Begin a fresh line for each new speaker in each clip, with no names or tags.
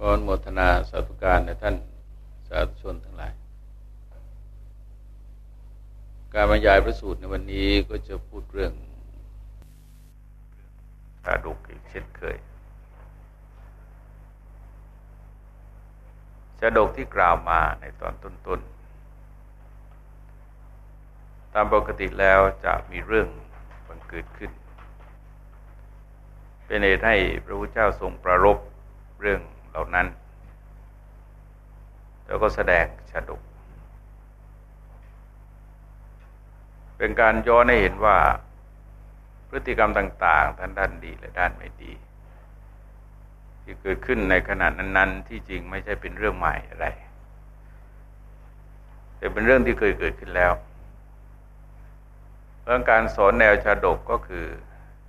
ก็อโมทนาสาธุการในท่านสาธุชนทั้งหลาย การบรรยายพระสูตรในวันนี้ก็จะพูดเรื่องชาดกอีกเช่นเคยชาดกที่กล่าวมาในตอนต้นๆ ตามปกติแล้วจะมีเรื่องบังเกิดขึ้น เป็นเหตุให้พระพุทธเจ้าทรงประรบเรื่อง เหล่านั้น แล้วก็แสดงชาดก เป็นการย้อนให้เห็นว่า พฤติกรรมต่าง ๆ ทั้งด้านดีและด้านไม่ดี ที่เกิดขึ้นในขณะนั้น ๆ ที่จริงไม่ใช่เป็นเรื่องใหม่อะไร แต่เป็นเรื่องที่เคยเกิดขึ้นแล้วเรื่องการสอนแนวชาดกก็คือ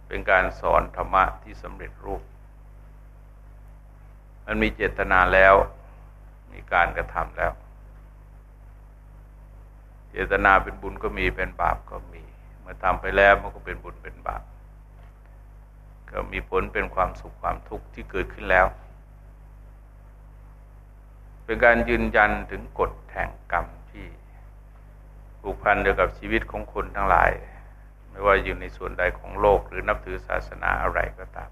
เป็นการสอนธรรมะที่สำเร็จรูป มันมีเจตนาแล้ว มีการกระทำแล้ว เจตนาเป็นบุญก็มีเป็นบาปก็มี เมื่อทำไปแล้วมันก็เป็นบุญเป็นบาป ก็มีผลเป็นความสุขความทุกข์ที่เกิดขึ้นแล้ว เป็นการยืนยันถึงกฎแห่งกรรมที่ผูกพันเดียวกับชีวิตของคนทั้งหลาย ไม่ว่าอยู่ในส่วนใดของโลกหรือนับถือศาสนาอะไรก็ตาม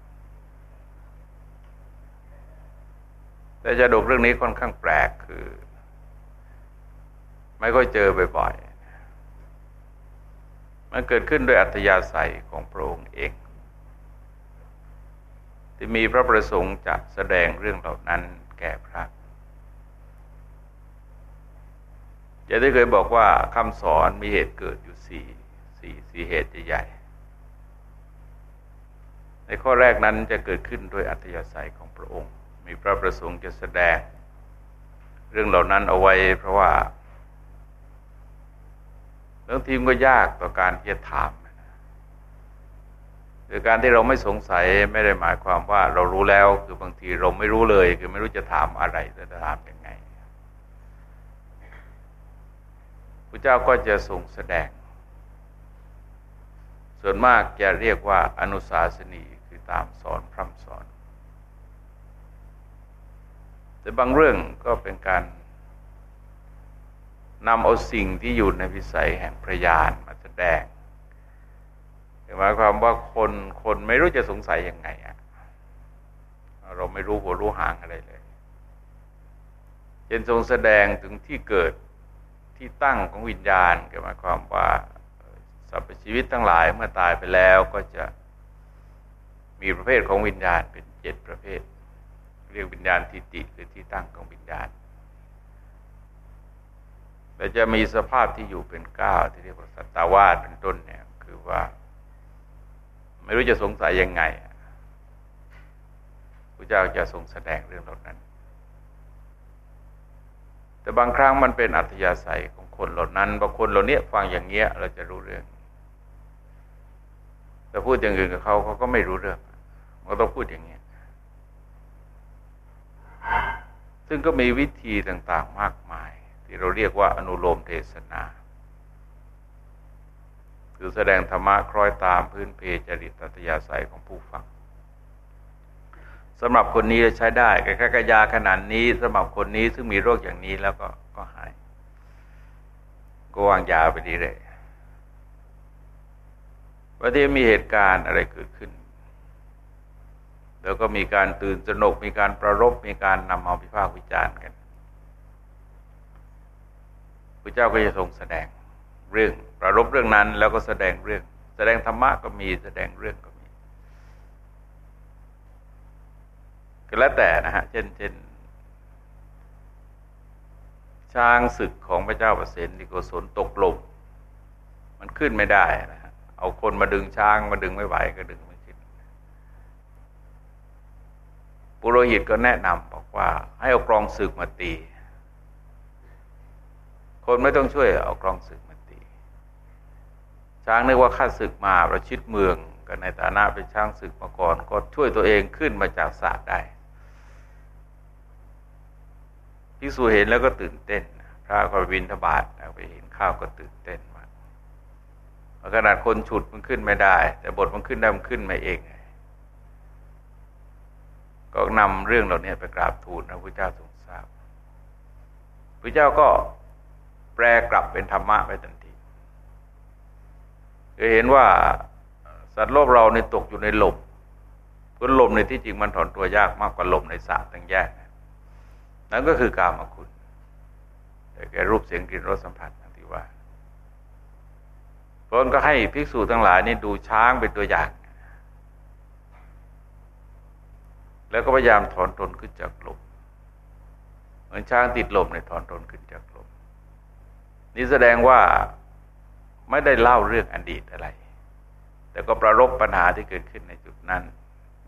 แต่จะดูเรื่องนี้ค่อนข้างแปลกคือ ไม่ค่อยเจอบ่อยๆ มันเกิดขึ้นด้วยอัธยาศัยของพระองค์เองที่มีพระประสงค์จะแสดงเรื่องเหล่านั้นแก่พระจะได้เคยบอกว่าคำสอนมีเหตุเกิดอยู่สี่สี่สี่เหตุใหญ่ ในข้อแรกนั้นจะเกิดขึ้นโดยอัธยาศัยของพระองค์ มีพระประสงค์จะแสดง เรื่องเหล่านั้นเอาไว้เพราะว่าเรื่องทีมก็ยากต่อการที่จะถามคือการที่เราไม่สงสัยไม่ได้หมายความว่าเรารู้แล้วคือบางทีเราไม่รู้เลย คือไม่รู้จะถามอะไรจะถามยังไงพระเจ้าก็จะทรงแสดง ส่วนมากจะเรียกว่าอนุสาสนีคือตามสอนพร่ำสอน แต่บางเรื่องก็เป็นการนำเอาสิ่งที่อยู่ในวิสัยแห่งพระญาณมาแสดงหมายความว่าคนคนไม่รู้จะสงสัยยังไงอะเราไม่รู้หัวรู้หางอะไรเลยเจนทรงแสดงถึงที่เกิดที่ตั้งของวิญญาณหมายความว่าสรรพชีวิตทั้งหลายเมื่อตายไปแล้วก็จะมีประเภทของวิญญาณเป็นเจ็ดประเภท เรียกวิญญาณทิฏฐิคือที่ตั้งของวิญญาณแต่จะมีสภาพที่อยู่เป็นก้าที่เรียกว่าสัตวาสเป็นต้นเนี่ยคือว่า ไม่รู้จะสงสัยยังไงพระเจ้าจะทรงแสดงเรื่องเหล่านั้น แต่บางครั้งมันเป็นอัธยาศัยของคนเหล่านั้นบางคนเหล่านี้ฟังอย่างเงี้ย เราจะรู้เรื่อง แต่พูดอย่างอื่นกับเขาเขาก็ไม่รู้เรื่องเราต้องพูดอย่างเงี้ย ซึ่งก็มีวิธีต่างๆมากมาย ที่เราเรียกว่าอนุโลมเทศนาคือแสดงธรรมะคล้อยตามพื้นเพจริตตัตยาศัยของผู้ฟังสำหรับคนนี้ใช้ได้แค่กระยาขนาดนี้สำหรับคนนี้ซึ่งมีโรคอย่างนี้แล้วก็ก็หาย ก็วางยาไปดีเลยว่าที่มีเหตุการณ์อะไรเกิดขึ้น แล้วก็มีการตื่นสนุกมีการประรบมีการนำเอาพิพากวิจารณ์กันพระเจ้าก็จะทรงแสดงเรื่องประรบเรื่องนั้น แล้วก็แสดงเรื่อง แสดงธรรมะก็มีแสดงเรื่องก็มีก็แล้วแต่นะฮะเช่นเช่นช้างศึกของพระเจ้าประสิทธิโกศลตกลมมันขึ้นไม่ได้นะฮะเอาคนมาดึงช้างมาดึงไม่ไหวก็ดึง ปุโรหิตก็แนะนำบอกว่า ให้เอากรองศึกมาตี คนไม่ต้องช่วยเอากรองศึกมาตี ช้างนึกว่าข้าศึกมาประชิดเมืองกันในฐานะเป็นช้างศึกมาก่อน ก็ช่วยตัวเองขึ้นมาจากสาได้พิสูเห็นแล้วก็ตื่นเต้น พระก็วินทบาทไปเห็นข้าวก็ตื่นเต้นมากขนาดคนฉุดมันขึ้นไม่ได้ แต่บทมันขึ้นได้มันขึ้นมาเอง ก็นำเรื่องเหล่านี้ไปกราบทูลพระพุทธเจ้าทรงทราบพระเจ้าก็แปลกลับเป็นธรรมะไปทันทีจะเห็นว่าสัตว์โลกเราในตกอยู่ในลมเพราะลมในที่จริงมันถอนตัวยากมากกว่าลมในสระตั้งแยกนั่นก็คือกามคุณ แต่แกรูปเสียงกลิ่นรสสัมผัสที่ว่าพระองค์ก็ให้ภิกษุทั้งหลายนี่ดูช้างเป็นตัวอย่าง แล้วก็พยายามถอนตนขึ้นจากลมเหมือนช้างติดลมในถอนตนขึ้นจากลมนี่แสดงว่าไม่ได้เล่าเรื่องอดีตอะไร แต่ก็ประรบปัญหาที่เกิดขึ้นในจุดนั้น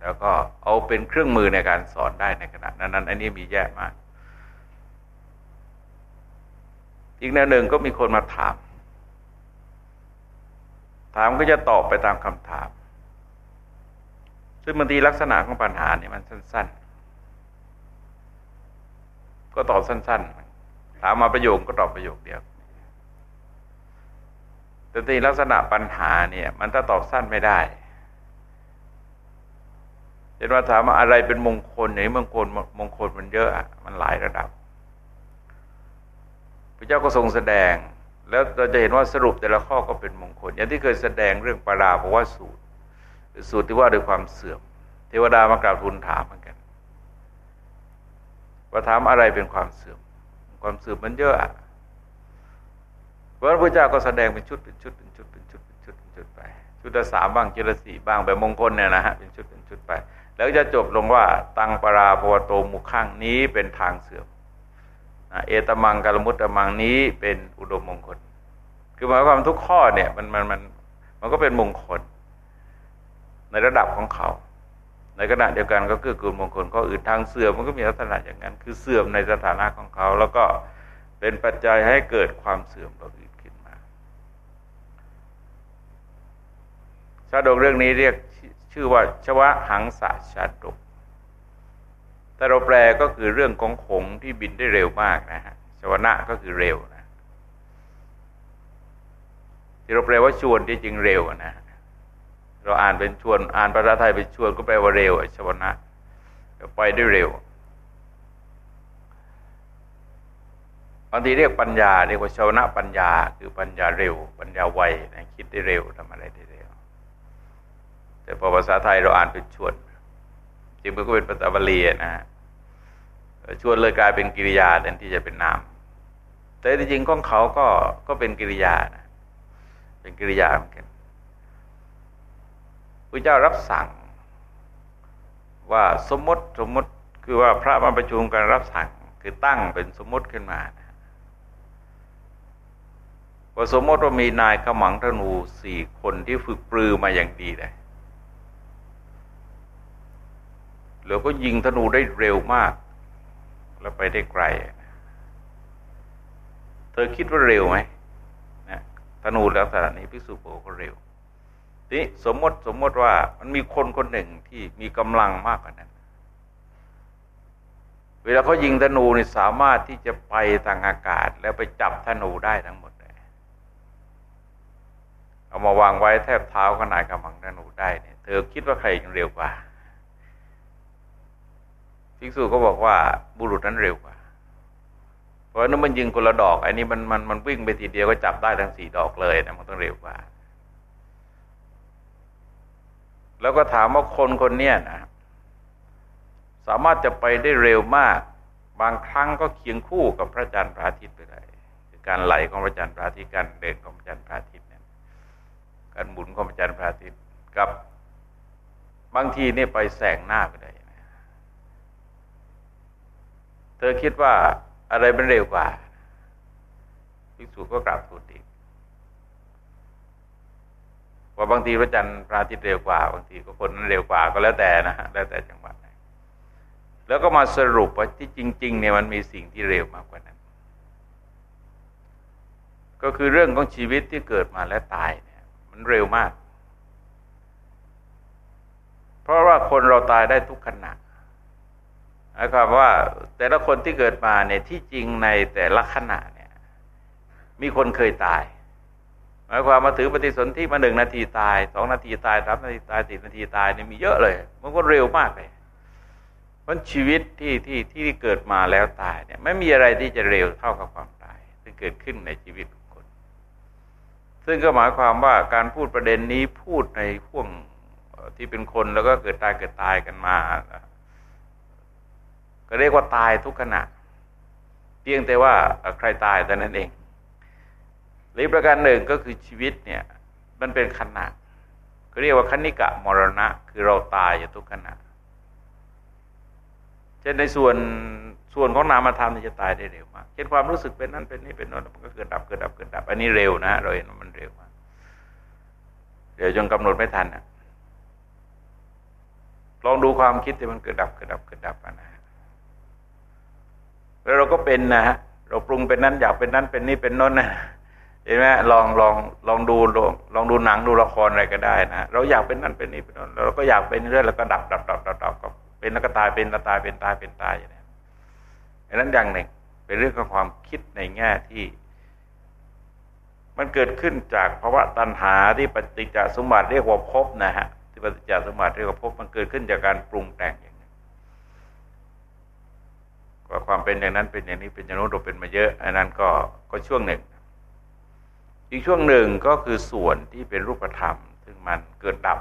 แล้วก็เอาเป็นเครื่องมือในการสอนได้ในขณะนั้นอันนี้มีแย่มาก อีกแนวหนึ่งก็มีคนมาถาม ถามก็จะตอบไปตามคำถาม ซึ่งบางทีลักษณะของปัญหาเนี่ยมันสั้น ๆ ก็ตอบสั้น ๆ ถามมาประโยคก็ตอบประโยคเดียวแต่ทีลักษณะปัญหาเนี่ย มันถ้าตอบสั้นไม่ได้เช่นว่าถามว่าอะไรเป็นมงคลอย่างนี้มงคลมงคลมันเยอะมันหลายระดับพระเจ้าก็ทรงแสดง แล้วเราจะเห็นว่าสรุปแต่ละข้อก็เป็นมงคล อย่างที่เคยแสดงเรื่องปาราภวสูตร สูตรที่ว่าด้วยความเสื่อม เทวดามากราบทูลถามเหมือนกันว่าถามอะไรเป็นความเสื่อม ความเสื่อมมันเยอะพระพุทธเจ้าก็แสดงเป็นชุดเป็นชุดเป็นชุดเป็นชุดเป็นชุดเป็นชุดไป ชุดละสามบ้างจุละสี่บ้างแบบมงคลเนี่ยนะฮะเป็นชุดเป็นชุดไป แล้วจะจบลงว่า ตังปราภวโตมุขังนี้เป็นทางเสื่อมเอตมังกาลมุตตมังนี้เป็นอุดมมงคล คือหมายความทุกข้อเนี่ยมันมันมันมันก็เป็นมงคล ในระดับของเขา ในขณะเดียวกันก็คือกุลมงคลข้ออื่นทางเสื่อมมันก็มีลักษณะอย่างนั้น คือเสื่อมในสถานะของเขา แล้วก็เป็นปัจจัยให้เกิดความเสื่อมต่ออื่นขึ้นมาชาดกเรื่องนี้เรียกชื่อว่าชวะหังสะชาดกแต่เราแปลก็คือเรื่องของขงที่บินได้เร็วมากนะฮะชวนะก็คือเร็วนะที่เราแปลว่าชวนที่จริงเร็วนะ เราอ่านเป็นชวน อ่านภาษาไทยเป็นชวนก็แปลว่าเร็วชวนะไปได้เร็วบางทีเรียกปัญญาเรียกว่าชวนะปัญญา คือปัญญาเร็ว ปัญญาไวนะคิดได้เร็วทำอะไรได้เร็ว แต่พอภาษาไทยเราอ่านเป็นชวนจริงมันก็เป็นภาษาบาลีนะชวนเลยกลายเป็นกิริยาแทนที่จะเป็นนามแต่จริงๆของเขาก็ก็เป็นกิริยานะเป็นกิริยาเหมือนกัน พระเจ้ารับสั่ง ว่าสมมติสมมติคือว่าพระมาประชุมกันรับสั่งคือตั้งเป็นสมมติขึ้นมาว่าสมมติว่ามีนายขมังธนูสี่คนที่ฝึกปรือมาอย่างดีเลยแล้วก็ยิงธนูได้เร็วมาก แล้วไปได้ไกล เธอคิดว่าเร็วไหมนะธนูแลักษณะนี้พิสูจน์บอกว่าเร็ว ทีสมมติสมมติว่ามันมีคนคนหนึ่งที่มีกำลังมากกว่านั้น เวลาเขายิงธนูนี่สามารถที่จะไปทางอากาศ แล้วไปจับธนูได้ทั้งหมดเลยเอามาวางไว้แทบเท้าขนาดกำลังธนูได้เนี่ยเธอคิดว่าใครเร็วกว่าภิกษุก็บอกว่าบุรุษนั้นเร็วกว่า เพราะนั้นมันยิงคนละดอกไอันนี้มันมันมันวิ่งไปทีเดียวก็จับได้ทั้งสี่ดอกเลยนะมันต้องเร็วกว่า แล้วก็ถามว่าคนคนเนี้ยนะสามารถจะไปได้เร็วมาก บางครั้งก็เคียงคู่กับพระจันทร์พระอาทิตย์ไปเลยคือการไหลของพระจันทร์พระอาทิตย์การเดินของพระจันทร์พระอาทิตย์เนี่ยการหมุนของพระจันทร์พระอาทิตย์กับบางทีนี่ไปแสงหน้าไปเลยเธอคิดว่าอะไรมันเร็วกว่าภิกษุก็กราบทูลอีก ว่าบางทีพระจันทร์พระอาทิตย์เร็วกว่า บางทีก็คนนั้นเร็วกว่าก็แล้วแต่นะฮะแล้วแต่จังหวัดแล้วก็มาสรุปว่าที่จริง ๆ เนี่ยมันมีสิ่งที่เร็วมากกว่านั้น ก็คือเรื่องของชีวิตที่เกิดมาและตายเนี่ย มันเร็วมาก เพราะว่าคนเราตายได้ทุกขณะหมายความว่าแต่ละคนที่เกิดมาเนี่ยที่จริงในแต่ละขณะเนี่ย มีคนเคยตาย มายความมาถือปฏิสนธิมาหนึ่งนาทีตายสองนาทีตายสามนาทีตายสี่นาทีตายเนี่ยมีเยอะเลย มันก็เร็วมากเลยเพราะชีวิตที่ที่ที่เกิดมาแล้วตายเนี่ยไม่มีอะไรที่จะเร็วเท่ากับความตายที่เกิดขึ้นในชีวิตของคน ซึ่งก็หมายความว่าการพูดประเด็นนี้พูดในพ่วงที่เป็นคนแล้วก็เกิดตายเกิดตายกันมา ก็เรียกว่าตายทุกขณะเพียงแต่ว่าใครตายแต่นั้นเอง หรือประการหนึ่งก็คือชีวิตเนี่ยมันเป็นขณะก็เรียกว่าคณิกะมรณะ คือเราตายอยู่ทุกขณะเช่นในส่วนส่วนของนามธรรมจะตายได้เร็วมากเช่นความรู้สึกเป็นนั้นเป็นนี้เป็นนั้นมันก็เกิดดับเกิดดับเกิดดับ อันนี้เร็วนะเราเห็นมันเร็วมากเดี๋ยวจนกำหนดไม่ทันนะลองดูความคิดที่มันเกิดดับเกิดดับเกิดดับนะแล้วเราก็เป็นนะฮะเราปรุงเป็นนั้นอยากเป็นนั้นเป็นนี้เป็นน้นนะ เห็นไหมลองลองลองดูลองลองดูหนังดูละครอะไรก็ได้นะเราอยากเป็นนั้นเป็นนี้เป็นนั้นเราก็อยากเป็นเรื่อยแล้วก็ดับดับดับดับดับก็เป็นแล้วก็ตายเป็นแล้วตายเป็นตายเป็นตายอย่างนี้อันนั้นอย่างหนึ่งเป็นเรื่องของความคิดในแง่ที่ มันเกิดขึ้นจากภาวะตัณหาที่ปฏิจจสมบัติเรียกว่าภพนะฮะที่ปฏิจจสมบัติเรียกว่าภพมันเกิดขึ้นจากการปรุงแต่งอย่างนี้ว่าความเป็นอย่างนั้นเป็นอย่างนี้เป็นอย่างโน้นเราเป็นมาเยอะ อันนั้นก็ก็ช่วงหนึ่ง อีกช่วงหนึ่งก็คือส่วนที่เป็นรูปธรรม ซึ่งมันเกิดดับ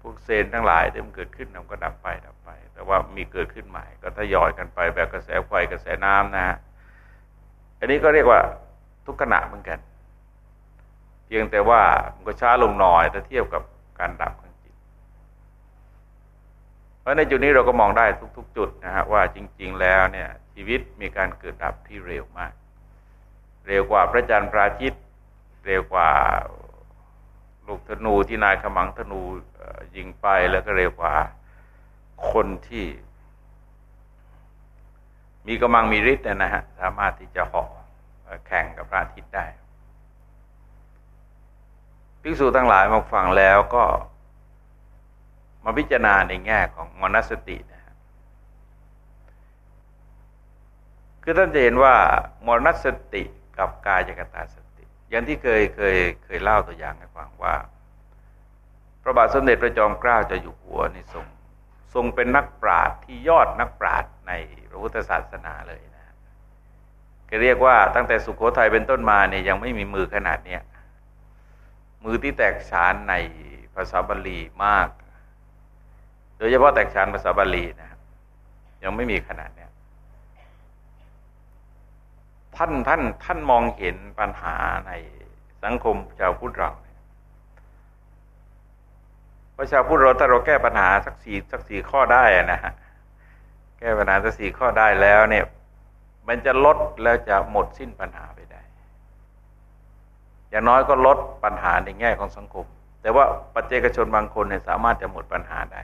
พวกเซนทั้งหลายที่มันเกิดขึ้นมันก็ดับไปดับไป แต่ว่ามีเกิดขึ้นใหม่ ก็ทยอยกันไปแบบกระแสไฟกระแสน้ำนะฮะอันนี้ก็เรียกว่าทุกขณะเหมือนกัน เพียงแต่ว่ามันก็ช้าลงหน่อยถ้าเทียบกับการดับของจิต เพราะในจุดนี้เราก็มองได้ทุก ๆ จุดนะฮะว่าจริง ๆ แล้วเนี่ยชีวิตมีการเกิดดับที่เร็วมาก เร็วกว่าพระจันทร์พระอาทิตย์ เร็วกว่าลูกธนูที่นายขมังธนูยิงไปแล้วก็เร็วกว่าคนที่ มีกำลังมีฤทธิ์นะฮะสามารถที่จะเหาะแข่งกับพระอาทิตย์ได้ภิกษุทั้งหลายมาฟังแล้วก็มาพิจารณาในแง่ของมนสตินะคือท่านจะเห็นว่ามรณสติกับกายกตาสติ อย่างที่เคยเคยเคยเล่าตัวอย่างให้ฟังว่า พระบาทสมเด็จพระจอมเกล้าจะอยู่หัวนี่ทรงทรงเป็นนักปราชญ์ที่ยอดนักปราชญ์ในพระพุทธศาสนาเลยนะก็เรียกว่าตั้งแต่สุขโขทัยเป็นต้นมาเนี่ยยังไม่มีมือขนาดเนี้ยมือที่แตกฉานในภาษาบาลีมาก โดยเฉพาะแตกฉานภาษาบาลีนะยังไม่มีขนาดเนี้ย ท่านท่านท่านมองเห็นปัญหาในสังคมชาวพุทธเราประชาวพุทธเราถ้าเราแก้ปัญหาสักสี่สักสี่ข้อได้นะฮะแก้ปัญหาสักสี่ข้อได้แล้วเนี่ย มันจะลดแล้วจะหมดสิ้นปัญหาไปได้อย่างน้อยก็ลดปัญหาในแง่ของสังคม แต่ว่าปัจเจกชนบางคนเนี่ยสามารถจะหมดปัญหาได้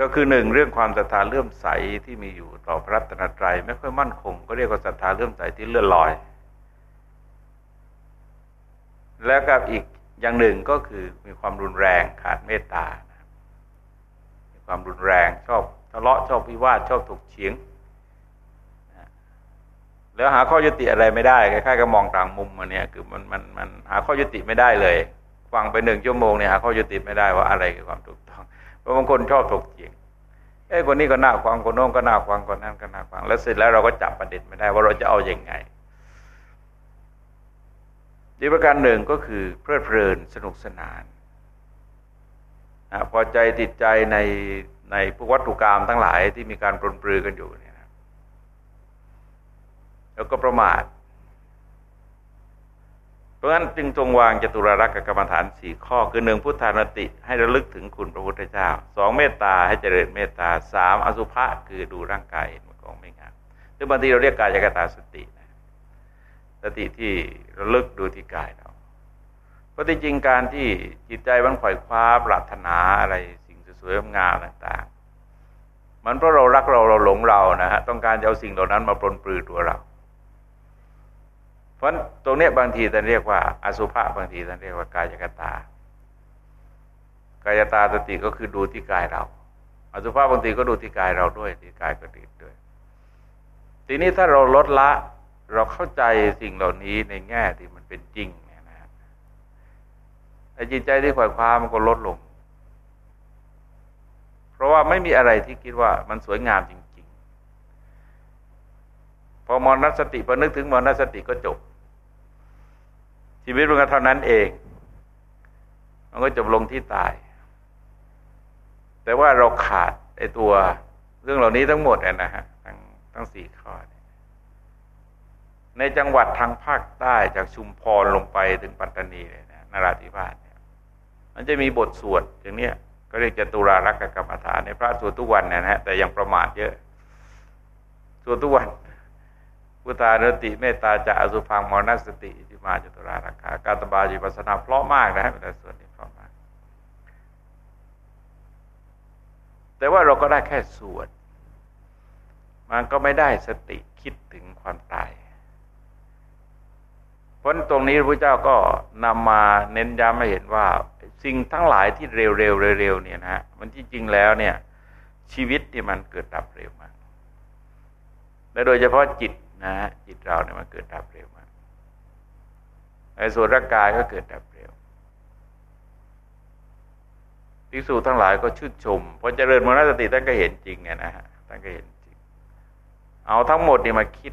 ก็คือหนึ่งเรื่องความศรัทธาเลื่อมใสที่มีอยู่ต่อพระรัตนตรัยไม่ค่อยมั่นคง ก็เรียกว่าศรัทธาเลื่อมใสที่เลื่อนลอย แล้วกับอีกอย่างหนึ่งก็คือมีความรุนแรงขาดเมตตา มีความรุนแรงชอบทะเลาะชอบพิวาทชอบถกเฉียงแล้วหาข้อยุติอะไรไม่ได้คล้ายๆกับมองต่างมุมมาเนี่ยคือมันมันมันหาข้อยุติไม่ได้เลย ฟังไปหนึ่งชั่วโมงเนี่ยหาข้อยุติไม่ได้ว่าอะไรคือความถูก เพราะบางคนชอบถกเถียงไอ้คนนี้ก็น่าฟังคนโน้นก็น่าฟังคนนั้นก็น่าฟังแล้วเสร็จแล้วเราก็จับประเด็นไม่ได้ว่าเราจะเอาอยัางไงอีประการหนึ่งก็คือเพลิดเพลินสนุกสนานนะพอใจติดใจในในพวกวัตถุกรรมทั้งหลายที่มีการปรนปรือกันอยู่เนี่ยนะแล้วก็ประมาท ราะฉะนั้นจึงจงวางจตุรรักษ์กรรมฐานสี่ข้อ คือหนึ่งพุทธานติให้ระลึกถึงคุณพระพุทธเจ้าสองเมตตาให้เจริญเมตตาสามอสุภะคือดูร่างกายมันของไม่งามซึ่งบางทีเราเรียกกายกตาสติสติที่ระลึกดูที่กายเราเพราะจริงการที่จิตใจมันขวอยคว้าปรารถนาอะไรสิ่งสวยงามต่าง ๆ มันเพราะเรารักเราเราหลงเรานะฮะต้องการจะเอาสิ่งเหล่านั้นมาปลนปลือตัวเรา ราะตรงนี้บางทีท่านเรียกว่า อสุภะบางทีท่านเรียกว่ากายกตา กายตาสติก็คือดูที่กายเรา อสุภะบางทีก็ดูที่กายเราด้วยที่กายก็ดีด้วย ทีนี้ถ้าเราลดละ เราเข้าใจสิ่งเหล่านี้ในแง่ที่มันเป็นจริงเนี่ยนะไอ้จิตใจที่ขวายคว้ามันก็ลดลง เพราะว่าไม่มีอะไรที่คิดว่ามันสวยงามจริงๆพอมรณสติพอนึกถึงมรณสติก็จบ ชีวิตมันก็เท่านั้นเอง มันก็จบลงที่ตาย แต่ว่าเราขาดไอ้ตัวเรื่องเหล่านี้ทั้งหมดนะฮะทั้งทั้งสี่ข้อ ในจังหวัดทางภาคใต้จากชุมพรลงไปถึงปัตตานีเลยนะนราธิวาสเนี่ยมันจะมีบทสวดอย่างเนี้ยก็เรียกจตุรารักกรรมฐานในพระสวดทุกวันนะฮะแต่ยังประมาทเยอะสวดทุกวัน พุทธานุติเมตตาจะอสุพังมรณสติที่มาจตุรารักขาการตบาจิปัสนาเพราะมากนะฮะเวลาสวดนี่เพราะมาก แต่ว่าเราก็ได้แค่สวดมันก็ไม่ได้สติคิดถึงความตายเพราะตรงนี้พระเจ้าก็นำมาเน้นย้ำให้เห็นว่า สิ่งทั้งหลายที่เร็วๆเร็วๆเนี่ยนะฮะมันที่จริงแล้วเนี่ย ชีวิตที่มันเกิดดับเร็วมากและโดยเฉพาะจิต นะฮะจิตเราเนี่ยมันเกิดดับเร็วมากในส่วนร่างกายก็เกิดดับเร็วภิกษุทั้งหลายก็ชื่นชมพอเจริญมรณสติท่านก็เห็นจริงไงนะฮะท่านก็เห็นจริง เอาทั้งหมดนี่มาคิด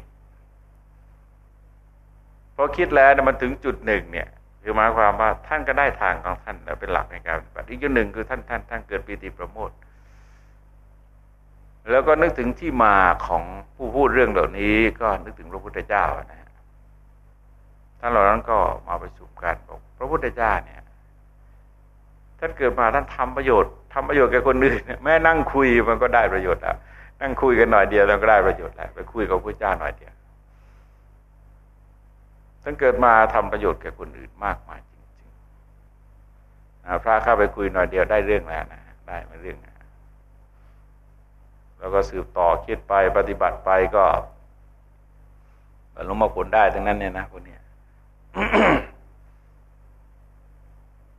พอคิดแล้วมันถึงจุดหนึ่งเนี่ยคือหมายความว่าท่านก็ได้ทางของท่านแล้วเป็นหลักในการปฏิบัติอีกจุดหนึ่งคือท่านท่านท่านเกิดปีติประโมท แล้วก็นึกถึงที่มาของผู้พูดเรื่องเหล่านี้ก็นึกถึงพระพุทธเจ้านะฮะท่านเหล่านั้นก็มาประชุมกันบอกพระพุทธเจ้าเนี่ย ท่านเกิดมาท่านทำประโยชน์ทำประโยชน์แก่คนอื่นแม่นั่งคุยมันก็ได้ประโยชน์แล้วนั่งคุยกันหน่อยเดียวเราก็ได้ประโยชน์แล้วไปคุยกับพระเจ้าหน่อยเดียวท่านเกิดมาทำประโยชน์แก่คนอื่นมากมายจริงๆพระเข้าไปคุยหน่อยเดียวได้เรื่องแล้วนะได้มาเรื่องนะ แล้วก็สืบต่อคิดไปปฏิบัติไปก็บรรลุมรรคผลได้ทั้งนั้นเนี่ยนะคนเนี้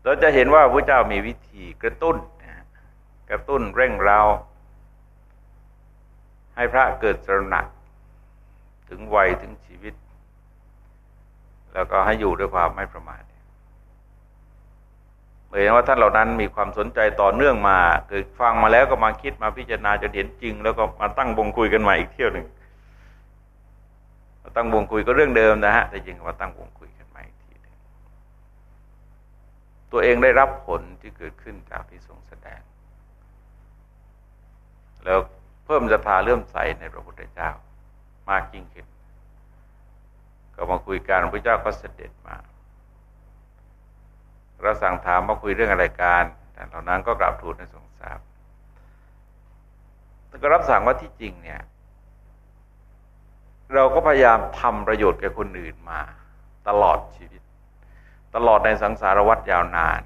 เราจะเห็นว่าพระเจ้ามีวิธีกระตุ้นกระตุ้นเร่งเราให้พระเกิดตระหนัก ถึงวัยถึงชีวิต แล้วก็ให้อยู่ด้วยความไม่ประมาท เห็นว่าท่านเหล่านั้นมีความสนใจต่อเนื่องมาเกิดฟังมาแล้วก็มาคิดมาพิจารณาจนเห็นจริง แล้วก็มาตั้งวงคุยกันใหม่อีกเที่ยวหนึ่งตั้งวงคุยก็เรื่องเดิมนะฮะแต่จริงมาตั้งวงคุยกันใหม่อีกทีนึงตัวเองได้รับผลที่เกิดขึ้นจากที่ทรงแสดง แล้วเพิ่มศรัทธาเลื่อมใสในพระพุทธเจ้ามากยิ่งขึ้น ก็มาคุยกันพระเจ้าก็เสด็จมา เราสั่งถามมาคุยเรื่องอะไรการแต่เหล่านั้นก็กราบทูลในทรงทราบแต่ก็รับสั่งว่าที่จริงเนี่ย เราก็พยายามทำประโยชน์แก่คนอื่นมา ตลอดชีวิต ตลอดในสังสารวัฏยาวนาน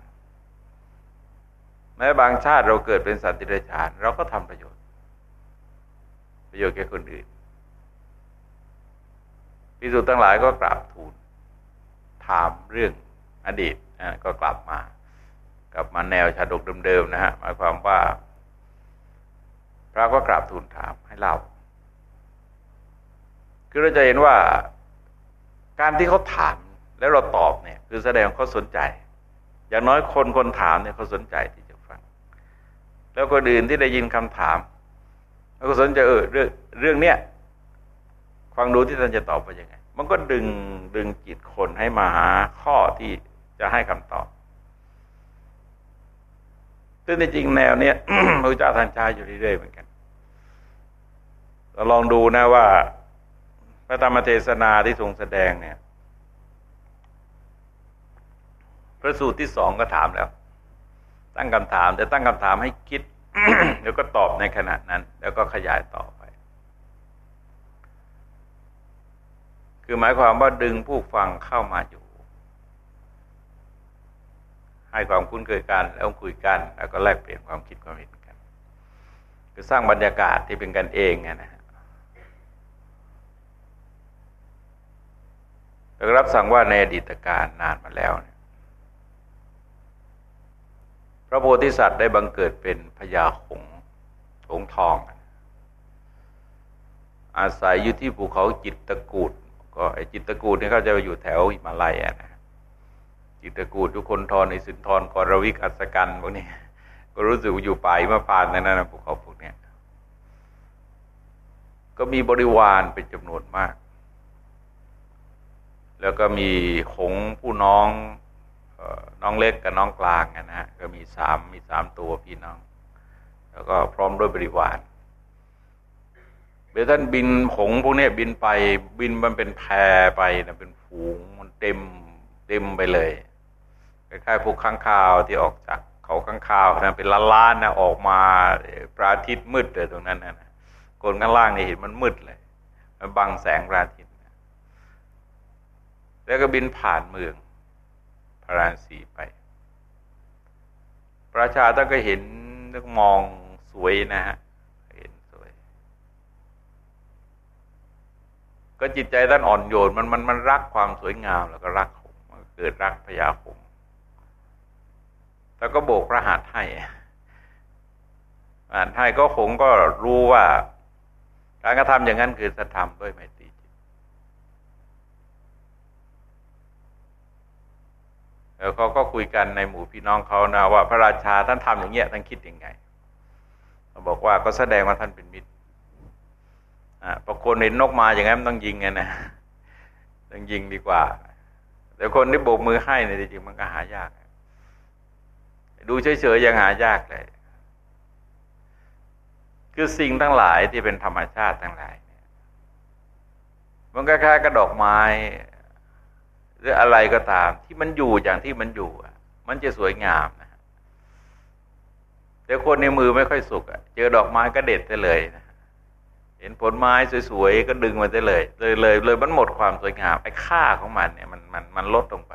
แม้บางชาติเราเกิดเป็นสัตว์ดิเรชันเราก็ทำประโยชน์ ประโยชน์แก่คนอื่นพิสุทั้งหลายก็กราบทูลถามเรื่องอดีต ก็กลับมา กลับมาแนวชาดกเดิมๆนะฮะหมายความว่า พระก็กราบทูลถามให้เล่า คือเราจะเห็นว่าการที่เขาถามแล้วเราตอบเนี่ย คือแสดงเขาสนใจ อย่างน้อยคนคนถามเนี่ยเขาสนใจที่จะฟัง แล้วคนอื่นที่ได้ยินคำถามเขาสนใจเออเรื่องเรื่องเนี้ยฟังดูที่ท่านจะตอบไปยังไง มันก็ดึงดึงจิตคนให้มาหาข้อที่ จะให้คำตอบ ซึ่งในจริงแนวเนี้ยพระเจ้าท่านใช้อยู่เรื่อยๆเหมือนกันเราลองดูนะว่า พระธรรมเทศนาที่ทรงแสดงเนี่ย พระสูตรที่สองก็ถามแล้ว ตั้งคำถามแต่ตั้งคำถามให้คิดแล้วก็ตอบในขณะนั้น แล้วก็ขยายต่อไป คือหมายความว่าดึงผู้ฟังเข้ามาอยู่ ให้ความคุ้นเคยกันแล้วคุยกัน แล้วก็แลกเปลี่ยนความคิดความเห็นกัน คือสร้างบรรยากาศที่เป็นกันเองนะฮะรับสั่งว่าในอดีตการนานมาแล้ว พระโพธิสัตว์ได้บังเกิดเป็นพญาหงหงทอง อาศัยอยู่ที่ภูเขาจิตตะกูดก็ไอจิตตะกูดนี่เขาจะไปอยู่แถวอิมาลัยนะ จิตกูดทุกคนทอนในสินทรกรวิกอัศกันพวกนี้ก็รู้สึกอยู่ป่ามาพานในนั้นนะพวกเขาพวกเนี้ยก็มีบริวารเป็นจำนวนมาก แล้วก็มีหงผู้น้องน้องเล็กกับน้องกลางนะฮะก็มีสามมีสามตัวพี่น้อง แล้วก็พร้อมด้วยบริวารเบท่านบินหงพวกนี้บินไปบินมันเป็นแพรไปนะเป็นฝูงมันเต็มเต็มไปเลย คล้ายๆพวกข้างคาวที่ออกจากเขาข้างคาวนะเป็นล้านๆนะออกมาพระอาทิตย์มืดเลยตรงนั้นนะคนข้างล่างนี่เห็นมันมืดเลยมันบังแสงพระอาทิตย์แล้วก็บินผ่านเมืองพระราศีไปประชาท่านก็เห็นนึกมองสวยนะฮะเห็นสวย ก็จิตใจท่านอ่อนโยนมันมันมันรักความสวยงามแล้วก็รักหงมันเกิดรักพญาหง แล้วก็โบกพระหัตถ์ให้อ่านให้ก็คงก็รู้ว่า การกระทำอย่างนั้นคือจะทำด้วยไมตรีจิตแล้วเขาก็คุยกันในหมู่พี่น้องเขานะว่าพระราชาท่านทำอย่างเงี้ยท่านคิดยังไงเขาบอกว่าก็แสดงว่าท่านเป็นมิตรอ่าพอคนเห็นนกมาอย่างนั้นต้องยิงไงนะต้องยิงดีกว่าแต่คนที่โบกมือให้เนี่ยจริงมันก็หายาก ดูเฉยๆยังหายากเลย คือสิ่งทั้งหลายที่เป็นธรรมชาติทั้งหลายเนี่ยมันคล้ายๆกระดอกไม้ หรืออะไรก็ตาม ที่มันอยู่อย่างที่มันอยู่มันจะสวยงามนะแต่คนในมือไม่ค่อยสุกเจอดอกไม้ก็เด็ดไปเลยนะเห็นผลไม้สวยๆก็ดึงมันไปเลย เลยเลยเลยมันหมดความสวยงามไอ้ค่าของมันเนี่ยมันมันมันลดลงไป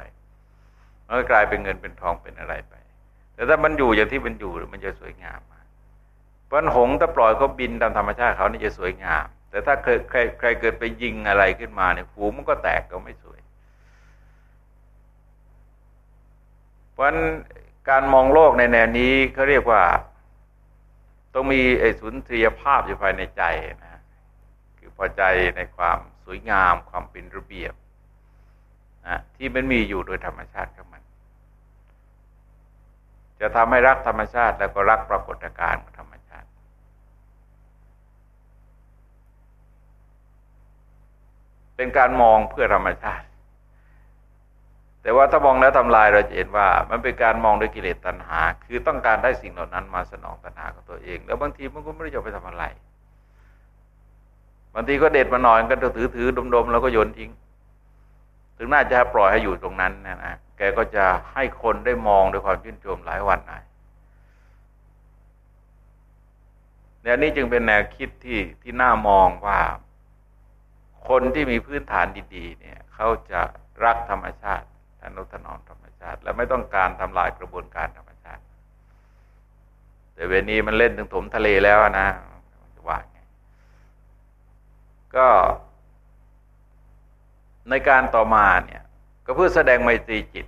มันก็กลายเป็นเงินเป็นทองเป็นอะไรไป แต่ถ้ามันอยู่อย่างที่มันอยู่มันจะสวยงามเพราะหงถ้าปล่อยเขาบินตามธรรมชาติเขานี่จะสวยงาม แต่ถ้าเคยใครใครเกิดไปยิงอะไรขึ้นมาเนี่ยฝูมันก็แตกก็ไม่สวย เพราะการมองโลกในแนวนี้เขาเรียกว่า ต้องมีไอ้สุนทรียภาพอยู่ภายในใจนะคือพอใจในความสวยงามความเป็นระเบียบนะที่มันมีอยู่โดยธรรมชาติของมัน จะทำให้รักธรรมชาติ แล้วก็รักปรากฏการณ์ของธรรมชาติ เป็นการมองเพื่อธรรมชาติ แต่ว่าถ้ามองแล้วทำลายเราจะเห็นว่า มันเป็นการมองด้วยกิเลสตัณหา คือต้องการได้สิ่งเหล่านั้นมาสนองตัณหาของตัวเอง แล้วบางทีมันก็ไม่รู้จะไปทำอะไรบางทีก็เด็ดมาหน่อยก็ถือถือดมๆแล้วก็โยนทิ้ง ถึงน่าจะปล่อยให้อยู่ตรงนั้นนะนะ แกก็จะให้คนได้มองด้วยความชื่นชมหลายวันหน่อยแนวนี้จึงเป็นแนวคิดที่ที่น่ามองว่า คนที่มีพื้นฐานดีๆ เนี่ยเขาจะรักธรรมชาติทนุถนอมธรรมชาติ และไม่ต้องการทำลายกระบวนการธรรมชาติ แต่เวนี้มันเล่นถึงถมทะเลแล้วนะว่าไงก็ในการต่อมาเนี่ย ก็เพื่อแสดงไมตรีจิต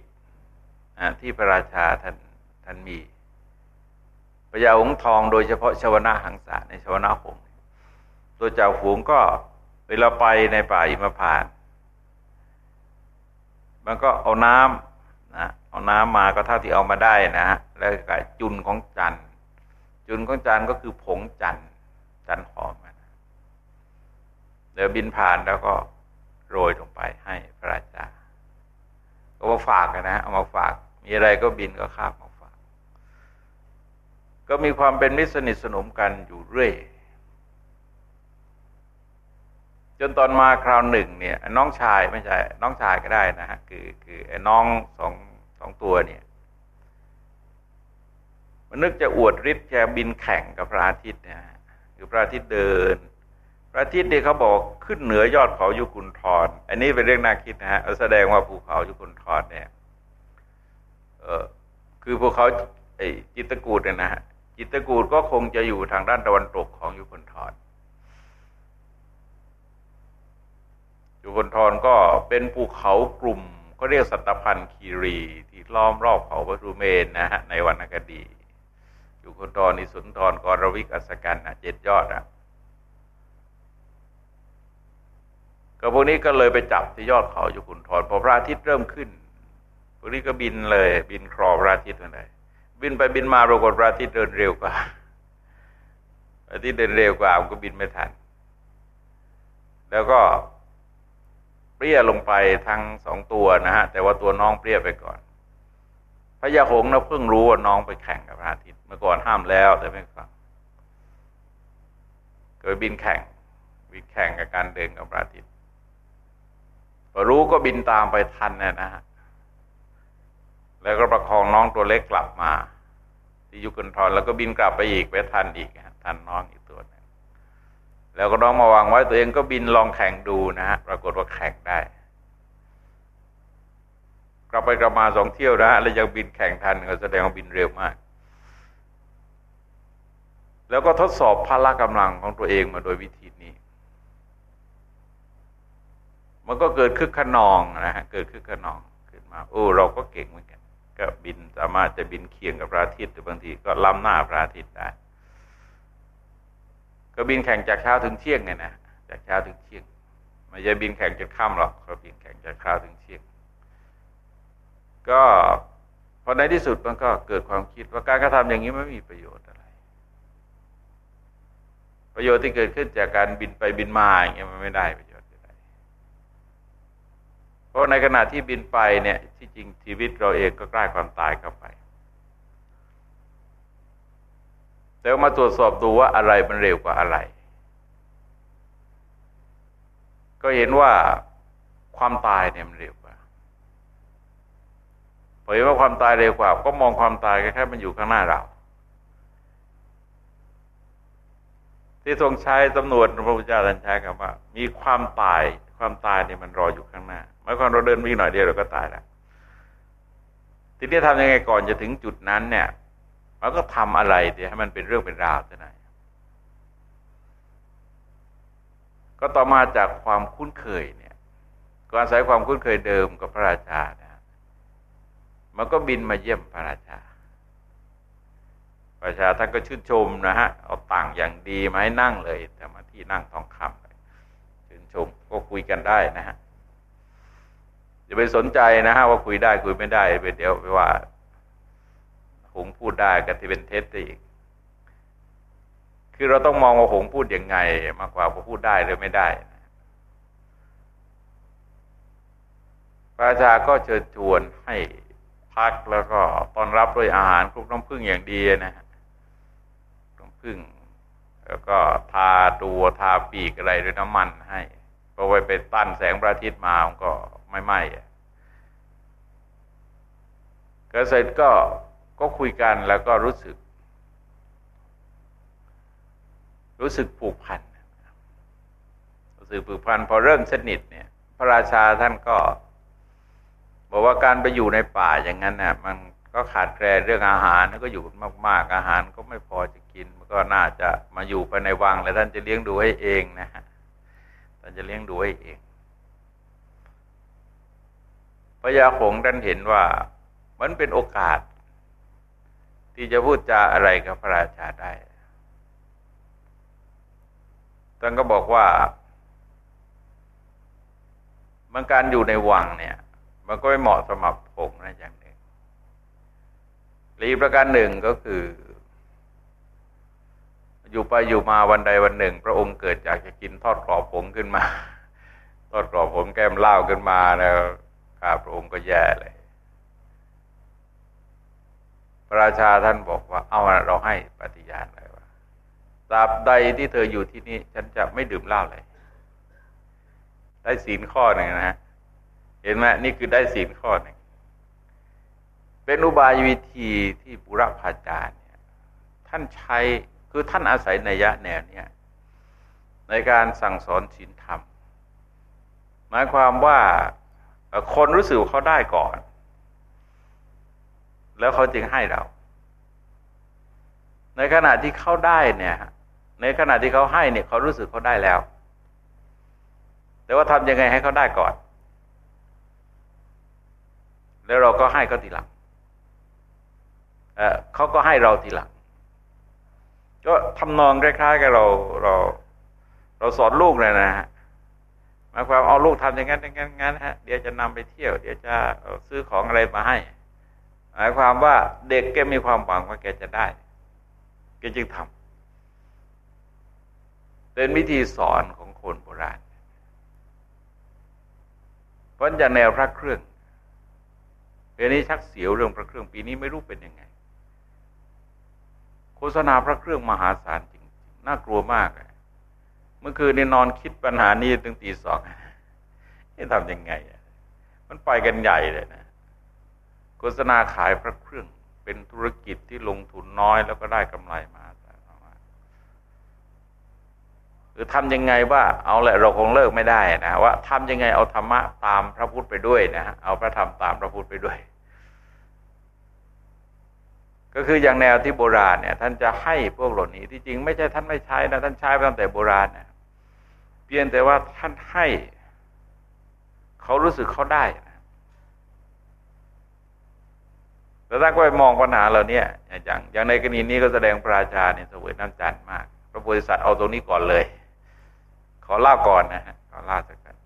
ที่พระราชาท่านท่านมีพระยาหงค์ทองโดยเฉพาะชวนาหังสาในชวนาหงตัวเจ้าฝูงก็เวลาไปในป่าอิมพาน มันก็เอาน้ำนะเอาน้ำมาก็เท่าที่เอามาได้นะฮะแล้วก็จุนของจันจุนของจันก็คือผงจันจันหอมนะเดี๋ยวบินผ่านแล้วก็โรยลงไปให้พระราชา ก็มาฝากนะเอามาฝาก มีอะไรก็บินก็คาบมาฝาก ก็มีความเป็นมิตรสนิทสนมกันอยู่เรื่อย จนตอนมาคราวหนึ่งเนี่ย น้องชายไม่ใช่ น้องชายก็ได้นะฮะคือคือน้องสองสองตัวเนี่ย มันนึกจะอวดฤทธิ์แกบินแข่งกับพระอาทิตย์นะคือพระอาทิตย์เดิน พระอาทิตย์นี่เขาบอกขึ้นเหนือยอดเขายุคุนทรอันนี้เป็นเรื่องน่าคิดนะฮะแสดงว่าภูเขายุคุนทรเนี่ยเออคือภูเขาไอ้จิตกูดเนี่ยนะฮะจิตกูดก็คงจะอยู่ทางด้านตะวันตกของยุคุนทรยุคุนทรก็เป็นภูเขากลุ่มเขาเรียกสัตพันธ์คีรีที่ล้อมรอบเขาปทุเมนนะฮะในวรรณคดียุคุนทรนิสุนทรกรวิกอัศกันอะเจ็ดยอดอะ ก็พวกนี้ก็เลยไปจับที่ยอดเขาอยู่ขุนทรพอพระอาทิตย์เริ่มขึ้น พวกนี้ก็บินเลย บินครอพระอาทิตย์มาเลยบินไปบินมาปรากฏพระอาทิตย์เดินเร็วกว่าพระอาทิตย์เดินเร็วกว่ามันก็บินไม่ทัน แล้วก็เปรี้ยลงไปทั้งสองตัวนะฮะ แต่ว่าตัวน้องเปรี้ยไปก่อนพระยาหงนะเพิ่งรู้ว่าน้องไปแข่งกับพระอาทิตย์เมื่อก่อนห้ามแล้ว แต่ไม่ฟังก็บินแข่งบินแข่งกับการเดินกับพระอาทิตย์ พอรู้ก็บินตามไปทันนะฮะแล้วก็ประคองน้องตัวเล็กกลับมา ที่ยุกันทอนแล้วก็บินกลับไปอีกไปทันอีกทันน้องอีกตัวนึงแล้วก็น้องมาวางไว้ตัวเองก็บินลองแข่งดูนะฮะปรากฏว่าแข่งได้กลับไปกลับมาสองเที่ยวนะแล้วยังบินแข่งทันก็แสดงว่าบินเร็วมาก แล้วก็ทดสอบพละกำลังของตัวเองมาโดยวิธีนี้ มันก็เกิดคึกขนองนะฮะเกิดคึกขนองขึ้นมาโอ้เราก็เก่งเหมือนกัน ก็บินสามารถจะบินเคียงกับพระอาทิตย์หรือบางทีก็ล้ำหน้าพระอาทิตย์ได้ ก็บินแข่งจากเช้าถึงเที่ยงไงนะจากเช้าถึงเที่ยงไม่ใช่บินแข่งจนค่ำหรอกเขาบินแข่งจากเช้าถึงเที่ยง ก็พอในที่สุดมันก็เกิดความคิดว่าการกระทำอย่างนี้ไม่มีประโยชน์อะไร ประโยชน์ที่เกิดขึ้นจากการบินไปบินมาอย่างเงี้ยมันไม่ได้ประโยชน์ เพราะในขณะที่บินไปเนี่ยที่จริงชีวิตเราเองก็ใกล้ความตายเข้าไป แต่มาตรวจสอบดูว่าอะไรมันเร็วกว่าอะไร ก็เห็นว่าความตายเนี่ยมันเร็วกว่าพอเห็นว่าความตายเร็วกว่า ก็มองความตายแค่มันอยู่ข้างหน้าเราที่ทรงใช้ตำนวนพระพุทธเจ้าท่านใช้คำว่า มีความตายความตายเนี่ยมันรออยู่ข้างหน้า หมายความเราเดินวิ่งหน่อยเดียวเราก็ตายแล้วทีนี้ทำยังไงก่อนจะถึงจุดนั้นเนี่ยเราก็ทำอะไรเดี๋ยวให้มันเป็นเรื่องเป็นราวจะไหนก็ต่อมาจากความคุ้นเคยเนี่ยก็อาศัยความคุ้นเคยเดิมกับพระราชานะมันก็บินมาเยี่ยมพระราชา พระราชาท่านก็ชื่นชมนะฮะ เอาต่างอย่างดีมาให้นั่งเลยแต่มาที่นั่งทองคำเลยชื่นชมก็คุยกันได้นะฮะ อย่าไปสนใจนะฮะว่าคุยได้คุยไม่ได้ไปเดี๋ยวไปว่าหงพูดได้กับที่เป็นเท็จได้อีก คือเราต้องมองว่าหงพูดยังไง มากกว่าว่าพูดได้หรือไม่ได้พระราชาก็เชิญชวนให้พักแล้วก็ต้อนรับด้วยอาหารคลุกน้ำผึ้งอย่างดีนะฮะน้ำผึ้งแล้วก็ทาตัวทาปีกอะไรด้วยน้ำมันให้เพอไปไปตั้นแสงพระอาทิตย์มามันก็ ไม่ไหม้ก็เสร็จก็ก็คุยกันแล้วก็รู้สึก รู้สึกผูกพันรู้สึกผูกพันพอเริ่มสนิทเนี่ย พระราชาท่านก็บอกว่าการไปอยู่ในป่าอย่างนั้นน่ะ มันก็ขาดแคลนเรื่องอาหารก็อยู่มาก ๆ อาหารก็ไม่พอจะกินมันก็น่าจะมาอยู่ภายในวังแล้วท่านจะเลี้ยงดูให้เองนะฮะท่านจะเลี้ยงดูให้เอง พระยาหงท่านเห็นว่ามันเป็นโอกาส ที่จะพูดจาอะไรกับพระราชาได้ท่านก็บอกว่ามันการอยู่ในวังเนี่ย มันก็ไม่เหมาะสำหรับผมนะอย่างหนึ่งรีประการหนึ่งก็คือ อยู่ไปอยู่มาวันใดวันหนึ่ง พระองค์เกิดจากจะกินทอดกรอบผมขึ้นมา ทอดกรอบผมแก้มเหล่าขึ้นมาแล้วาพระองค์ก็แย่เลยราชาท่านบอกว่า เอาเราให้ปฏิญาณเลยว่าตราบใดที่เธออยู่ที่นี่ ฉันจะไม่ดื่มเหล้าเลย ได้ศีลข้อหนึ่งนะฮะ เห็นไหมนี่คือได้ศีลข้อหนึ่ง เป็นอุบายวิธีที่ปุรพาจารย์เนี่ย ท่านใช้คือท่านอาศัยนัยยะแนวเนี่ยในการสั่งสอนศีลธรรม หมายความว่า คนรู้สึกเขาได้ก่อน แล้วเขาจึงให้เรา ในขณะที่เขาได้เนี่ย ในขณะที่เขาให้เนี่ยเขารู้สึกเขาได้แล้ว แต่ว่าทำยังไงให้เขาได้ก่อน แล้วเราก็ให้เขาทีหลังเเขาก็ให้เราทีหลังก็ทำนองคล้ายๆกับเราเรา เราสอนลูกเลยนะฮะ มายความเอาลูกทำอย่างนั้นอย่างนั้นงั้นฮะเดี๋ยวจะนำไปเที่ยว เดี๋ยวจะซื้อของอะไรมาให้ หมายความว่าเด็กแกมีความหวังว่าแกจะได้แกจึงทำเป็นวิธีสอนของคนโบราณ เพราะจะแนวพระเครื่องเดี๋ยวนี้ชักเสียวเรื่องพระเครื่องปีนี้ไม่รู้เป็นยังไง โฆษณาพระเครื่องมหาศาลจริงๆน่ากลัวมากเลย มื่อคืนนี่นอนคิดปัญหานี้ถึงตีสองนี่ทำยังไง มันไปกันใหญ่เลยนะ โฆษณาขายพระเครื่อง เป็นธุรกิจที่ลงทุนน้อยแล้วก็ได้กำไรมาคือทำยังไงว่าเอาแหละเราคงเลิกไม่ได้นะว่าทำยังไงเอาธรรมะตามพระพุทธไปด้วยนะเอาพระธรรมตามพระพุทธไปด้วย ก็คืออย่างแนวที่โบราณเนี่ย ท่านจะให้พวกเหล่านี้ที่จริงไม่ใช่ท่านไม่ใช้นะท่านใช้ตั้งแต่โบราณนะ เพียงแต่ว่าท่านให้เขารู้สึกเขาได้แต่ถ้าก็ไปมองปัญหาเราเนี่ยอย่างอย่างในกรณีนี้ก็แสดงพระราชาเนี่ยสวยน้ำจันทร์มาก พระโพธิสัตว์เอาตรงนี้ก่อนเลย ขอเล่าก่อนนะฮะขอเล่าสักกัน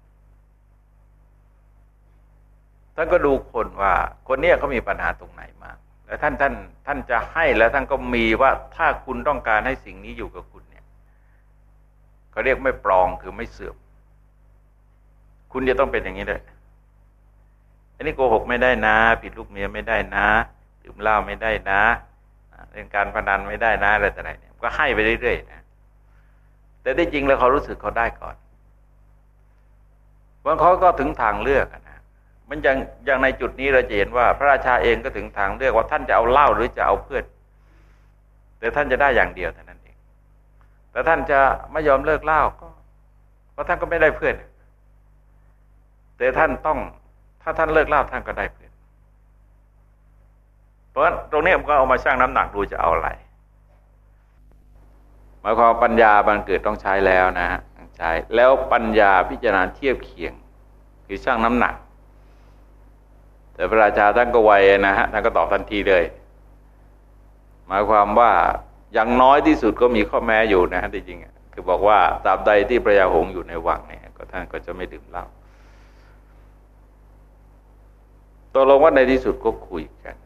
ท่านก็ดูคนว่า คนเนี้ยเขามีปัญหาตรงไหนมาก แล้วท่านท่าน ท่านจะให้แล้วท่านก็มีว่าถ้าคุณต้องการให้สิ่งนี้อยู่กับคุณ เขาเรียกไม่ปลองคือไม่เสื่อม คุณจะต้องเป็นอย่างนี้เลยอันนี้โกหกไม่ได้นะ ผิดลูกเมียไม่ได้นะดื่มเหล้าไม่ได้นะเล่นการพนันไม่ได้นะอะไรต่ออะไรเนี่ยก็ให้ไปเรื่อยๆนะแต่ได้จริงแล้วเขารู้สึกเขาได้ก่อนบางเขาก็ถึงทางเลือกนะมันอย่างอย่างในจุดนี้เราจะเห็นว่า พระราชาเองก็ถึงทางเลือกว่าท่านจะเอาเหล้าหรือจะเอาเพื่อนแต่ท่านจะได้อย่างเดียวเท่านั้นเอง แต่ท่านจะไม่ยอมเลิกเหล้าก็เพราะท่านก็ไม่ได้เพื่อน แต่ท่านต้อง ถ้าท่านเลิกเล่าท่านก็ได้เพื่อน เพราะตรงนี้ผมก็เอามาชั่งน้ำหนักดูจะเอาอะไรหมายความปัญญาบังเกิดต้องใช้แล้วนะฮะใช้แล้วปัญญาพิจารณาเทียบเคียง คือชั่งน้ำหนัก แต่พระราชาท่านก็ไวนะฮะท่านก็ตอบทันทีเลย หมายความว่า อย่างน้อยที่สุดก็มีข้อแม้อยู่นะฮะจริงๆคือบอกว่าตราบใดที่พระยาหงอยู่ในวังเนี่ยก็ท่านก็จะไม่ดื่มเหล้าตกลงว่าในที่สุดก็คุยกัน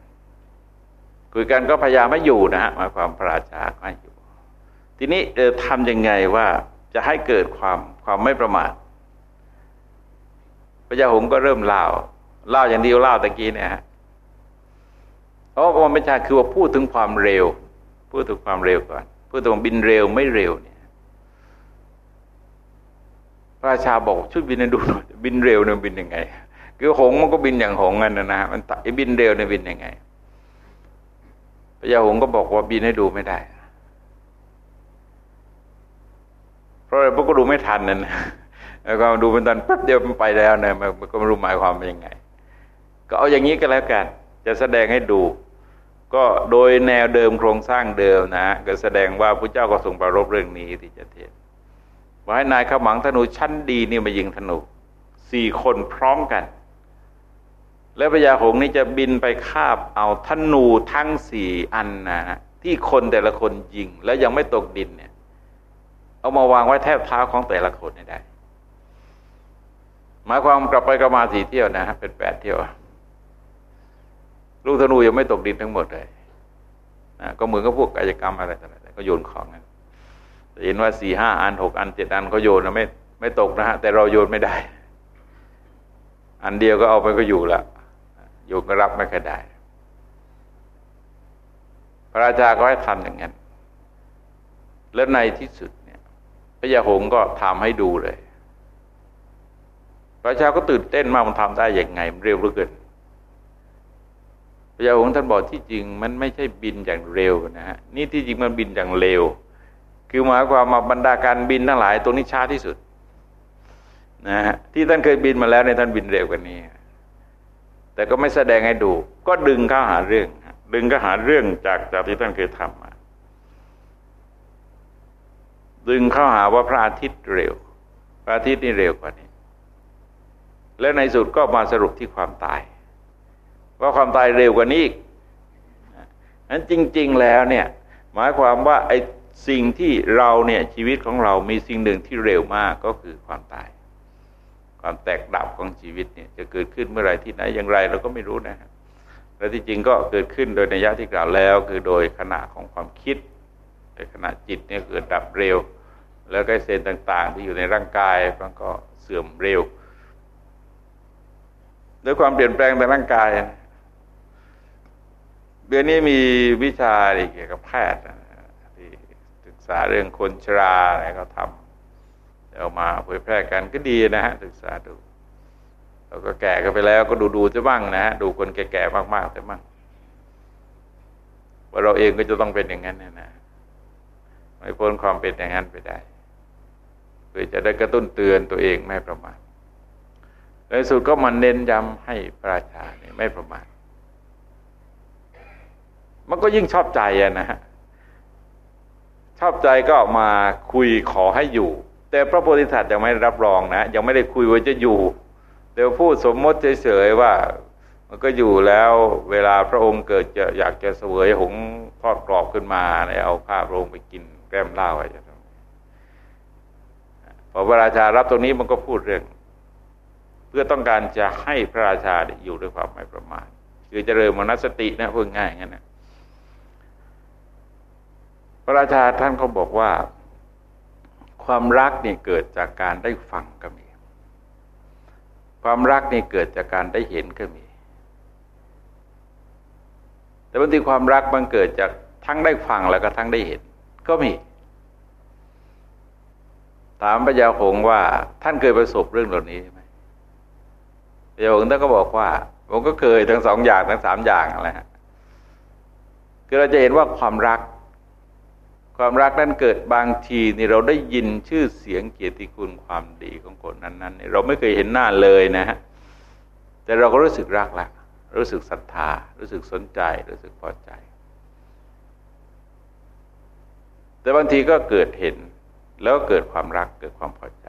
คุยกันก็พยายามไม่อยู่นะฮะมาความพระราชาไม่อยู่ ทีนี้เออทำยังไงว่าจะให้เกิดความความไม่ประมาทพระยาหงก็เริ่มเล่าเล่าอย่างเดียวเล่าตะกี้เนี่ยฮะเพราะว่าไม่ใช่คือว่าพูดถึงความเร็ว พูดถึงความเร็วก่อนพูดถึงบินเร็วไม่เร็วเนี่ยพระราชาบอกช่วยบินให้ดูหน่อยบินเร็วเนี่ยบินยังไง คือหงมันก็บินอย่างหงกันนะนะมันไต้บินเร็วเนี่ยบินยังไงพระยาหงก็บอกว่าบินให้ดูไม่ได้ เพราะอะไรพวกก็ดูไม่ทันนั่นแล้วก็ดูเป็นตอนแป๊บเดียวมันไปแล้วเนี่ยมันก็ไม่รู้หมายความเป็นยังไง ก็เอาอย่างนี้ก็แล้วกัน จะแสดงให้ดู ก็โดยแนวเดิมโครงสร้างเดิมนะก็แสดงว่าพระเจ้าก็ทรงประรบเรื่องนี้ที่จะเทศว่าให้นายขมังธนูชั้นดีนี่มายิงธนูสี่คนพร้อมกัน แล้วพญาหงนี่จะบินไปคาบเอาธนูทั้งสี่อันนะฮะที่คนแต่ละคนยิงแล้วยังไม่ตกดินเนี่ย เอามาวางไว้แทบเท้าของแต่ละคนได้ หมายความกลับไปกลับมาสี่เที่ยวนะฮะเป็นแปดเที่ยว ลูกธนูยังไม่ตกดินทั้งหมดเลยนะก็เหมือนกับพวกกายกรรมอะไรต่างๆก็โยนของนะเห็นว่าสี่ห้าอันหกอันเจ็ดอันเขาโยนนะไม่ไม่ตกนะฮะแต่เราโยนไม่ได้ อันเดียวก็เอาไปก็อยู่ละโยมก็รับไม่ค่อยได้ พระราชาก็ให้ทำอย่างนั้นแล้วในที่สุดเนี่ย พระยาหงก็ทำให้ดูเลย พระราชาก็ตื่นเต้นมากมันทำได้อย่างไงมันเร็วเหลือเกิน พระยาหงท่านบอกที่จริงมันไม่ใช่บินอย่างเร็วนะฮะนี่ที่จริงมันบินอย่างเร็ว คือหมายความมาบรรดาการบินทั้งหลายตัวนี้ช้าที่สุดนะฮะที่ท่านเคยบินมาแล้วในท่านบินเร็วกว่านี้ แต่ก็ไม่แสดงให้ดู ก็ดึงเข้าหาเรื่อง ดึงเข้าหาเรื่องจากจากที่ท่านเคยทำมาดึงเข้าหาว่าพระอาทิตย์เร็ว พระอาทิตย์นี่เร็วกว่านี้ และในสุดก็มาสรุปที่ความตาย ว่าความตายเร็วกว่านี้อีกนั้นจริง ๆแล้วเนี่ยหมายความว่าไอ้สิ่งที่เราเนี่ยชีวิตของเรามีสิ่งหนึ่งที่เร็วมากก็คือความตาย ความแตกดับของชีวิตเนี่ยจะเกิดขึ้นเมื่อไรที่ไหนอย่างไรเราก็ไม่รู้นะและที่จริงก็เกิดขึ้นโดยนัยยะที่กล่าวแล้ว คือโดยขณะของความคิดในขณะจิตเนี่ยเกิดดับเร็ว แล้วก็เซลล์ต่างๆ ที่อยู่ในร่างกายมันก็เสื่อมเร็วด้วยความเปลี่ยนแปลงในร่างกาย เดือนนี้มีวิชาเกี่ยวกับแพทย์ที่ศึกษาเรื่องคนชราอะไรก็ทำเอามาเผยแพร่กันก็ดีนะฮะศึกษาดูเราก็แก่กันไปแล้วก็ดูดูจะบ้างนะฮะดูคนแก่ๆมากๆจะบ้างว่าเราเองก็จะต้องเป็นอย่างนั้นนะนะไม่พ้นความเป็นอย่างนั้นไปได้เพื่อจะได้กระตุ้นเตือนตัวเองไม่ประมาทในสุดก็มันเน้นย้ำให้ประชาเนี่ยไม่ประมาท มันก็ยิ่งชอบใจอะนะฮะชอบใจก็มาคุยขอให้อยู่ แต่พระโพธิสัตว์ยังไม่รับรองนะยังไม่ได้คุยว่าจะอยู่เดี๋ยวพูดสมมติเฉยๆว่า มันก็อยู่แล้วเวลาพระองค์เกิดจะอยากจะเสวยหงทอดกรอบขึ้นมาแล้เอาข้าวโรงไปกินแกล้มเหล้าอะไรอย่างนี้ยพอพระราชารับตรงนี้มันก็พูดเรื่อง เพื่อต้องการจะให้พระราชาอยู่ด้วยความไม่ประมาทคือจเจริญมนสตินะพูดง่ายงั้นนะ พระราชาท่านเขาบอกว่า ความรักนี่เกิดจากการได้ฟังก็มี ความรักนี่เกิดจากการได้เห็นก็มี แต่บางทีความรักมันเกิดจากทั้งได้ฟังแล้วก็ทั้งได้เห็น ก็มี ถามพระยาหงว่าท่านเคยประสบเรื่องเหล่านี้ไหมพระยาหงท่านก็บอกว่า ผมก็เคยทั้งสองอย่างทั้งสามอย่างอะไรฮะคือเราจะเห็นว่าความรัก ความรักนั้นเกิดบางทีนี่เราได้ยินชื่อเสียงเกียรติคุณความดีของคนนั้นๆเราไม่เคยเห็นหน้าเลยนะฮะแต่เราก็รู้สึกรักละรู้สึกศรัทธา รู้สึกสนใจ รู้สึกพอใจ แต่บางทีก็เกิดเห็น แล้วกเกิดความรักเกิดความพอใจ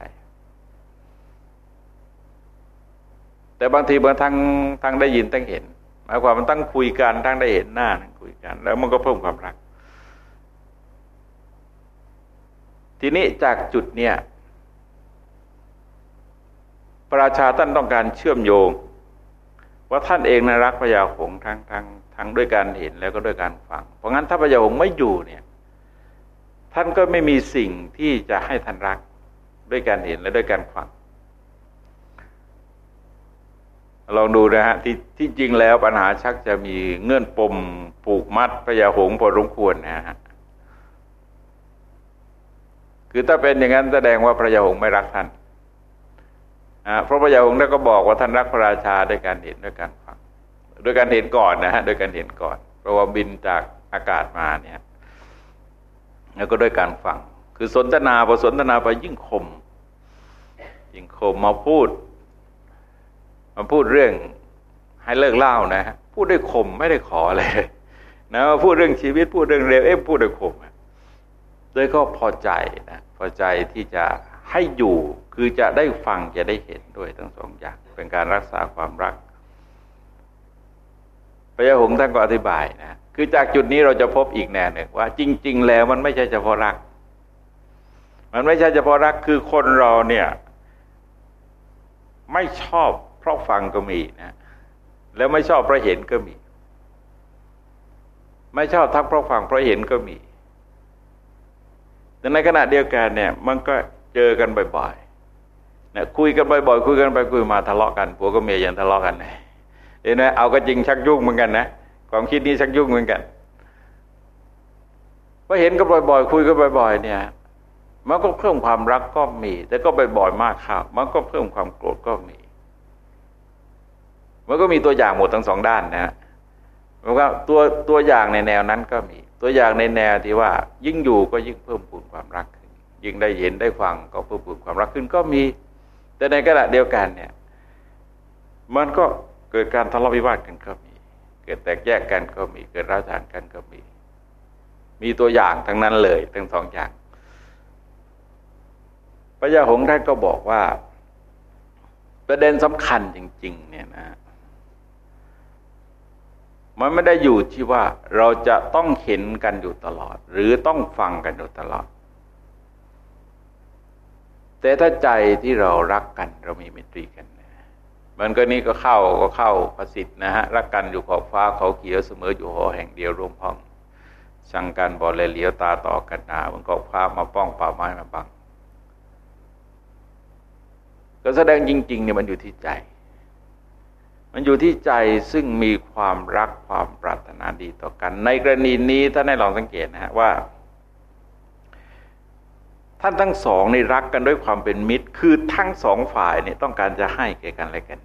แต่บางทีบางทั้งทั้งได้ยินทั้งเห็นหมายความมันตั้งคุยกันทั้งได้เห็นหน้าทั้งคุยกัน แล้วมันก็เพิ่มความรัก ทีนี้จากจุดเนี้ยประราชาท่านต้องการเชื่อมโยง ว่าท่านเองนะรักพระยาหงทั้งทั้งทั้งด้วยการเห็นแล้วก็ด้วยการฟัง เพราะงั้นถ้าพระยาหงไม่อยู่เนี่ย ท่านก็ไม่มีสิ่งที่จะให้ท่านรักด้วยการเห็นและด้วยการฟังลองดูนะฮะที่ที่จริงแล้วปัญหาชักจะมีเงื่อนปมผูกมัดพระยาหงพอสมควรนะฮะ คือถ้าเป็นอย่างนั้นแสดงว่าพระยาหงไม่รักท่านเพราะพระยาหงท่านก็บอกว่าท่านรักพระราชาด้วยการเห็นด้วยการฟังด้วยการเห็นก่อนนะฮะด้วยการเห็นก่อน เพราะว่าบินจากอากาศมาเนี่ย แล้วก็ด้วยการฟัง คือสนทนาพอสนทนาไปยิ่งคม ยิ่งคมมาพูด มาพูดเรื่องให้เลิกเล่านะฮะพูดด้วยคมไม่ได้ขอเลยนะพูดเรื่องชีวิตพูดเรื่องเร็วเอ๊ะพูดด้วยคม เลยก็พอใจนะพอใจที่จะให้อยู่คือจะได้ฟังจะได้เห็นด้วยทั้งสองอย่างเป็นการรักษาความรักพระยาหงท่านก็อธิบายนะคือจากจุดนี้เราจะพบอีกแนวหนึ่งว่า จริง ๆ แล้วมันไม่ใช่เฉพาะรัก มันไม่ใช่เฉพาะรักคือคนเราเนี่ย ไม่ชอบเพราะฟังก็มีนะแล้วไม่ชอบเพราะเห็นก็มี ไม่ชอบทั้งเพราะฟังเพราะเห็นก็มี แต่ในขณะเดียวกันเนี่ยมันก็เจอกันบ่อยๆเนี่ยคุยกันบ่อยๆคุยกันไปคุยมาทะเลาะกันผัวกับเมียยังทะเลาะกันเลยเห็นไหมเอาก็จริงชักยุ่งเหมือนกันนะความคิดนี้ชักยุ่งเหมือนกันพอเห็นกันบ่อยๆคุยกันบ่อย ๆ เนี่ย มันก็เพิ่มความรักก็มี แต่ก็บ่อยๆมากครับมันก็เพิ่มความโกรธก็มีมันก็มีตัวอย่างหมดทั้งสองด้านนะเพราะว่าตัวตัวอย่างในแนวนั้นก็มี ตัวอย่างในแนวที่ว่า ยิ่งอยู่ก็ยิ่งเพิ่มพูนความรักขึ้น ยิ่งได้เห็นได้ฟังก็เพิ่มพูนความรักขึ้นก็มี แต่ในขณะเดียวกันเนี่ย มันก็เกิดการทะเลาะวิวาทกันก็มี เกิดแตกแยกกันก็มี เกิดร้าวฉานกันก็มี มีตัวอย่างทั้งนั้นเลย ทั้งสองอย่างพระยาหงท่านก็บอกว่า ประเด็นสำคัญจริง ๆ เนี่ยนะ มันไม่ได้อยู่ที่ว่าเราจะต้องเห็นกันอยู่ตลอด หรือต้องฟังกันอยู่ตลอด แต่ถ้าใจที่เรารักกันเรามีมิตรีกันมันก็นี้ก็เข้าก็เข้าประสิทธิ์นะฮะรักกันอยู่ขอบฟ้าเขาเขียวเสมออยู่หอแห่งเดียวรวมพ้องช่งกันบ่อเลยเหลียวตาต่อกันหนามันก็พามาป้องป่าไม้มาบังก็แสดงจริงๆเนี่ยมันอยู่ที่ใจ มันอยู่ที่ใจซึ่งมีความรักความปรารถนาดีต่อกัน ในกรณีนี้ท่านให้ลองสังเกตนะฮะว่า ท่านทั้งสองนี่รักกันด้วยความเป็นมิตร คือทั้งสองฝ่ายเนี่ยต้องการจะให้แก่กันและกัน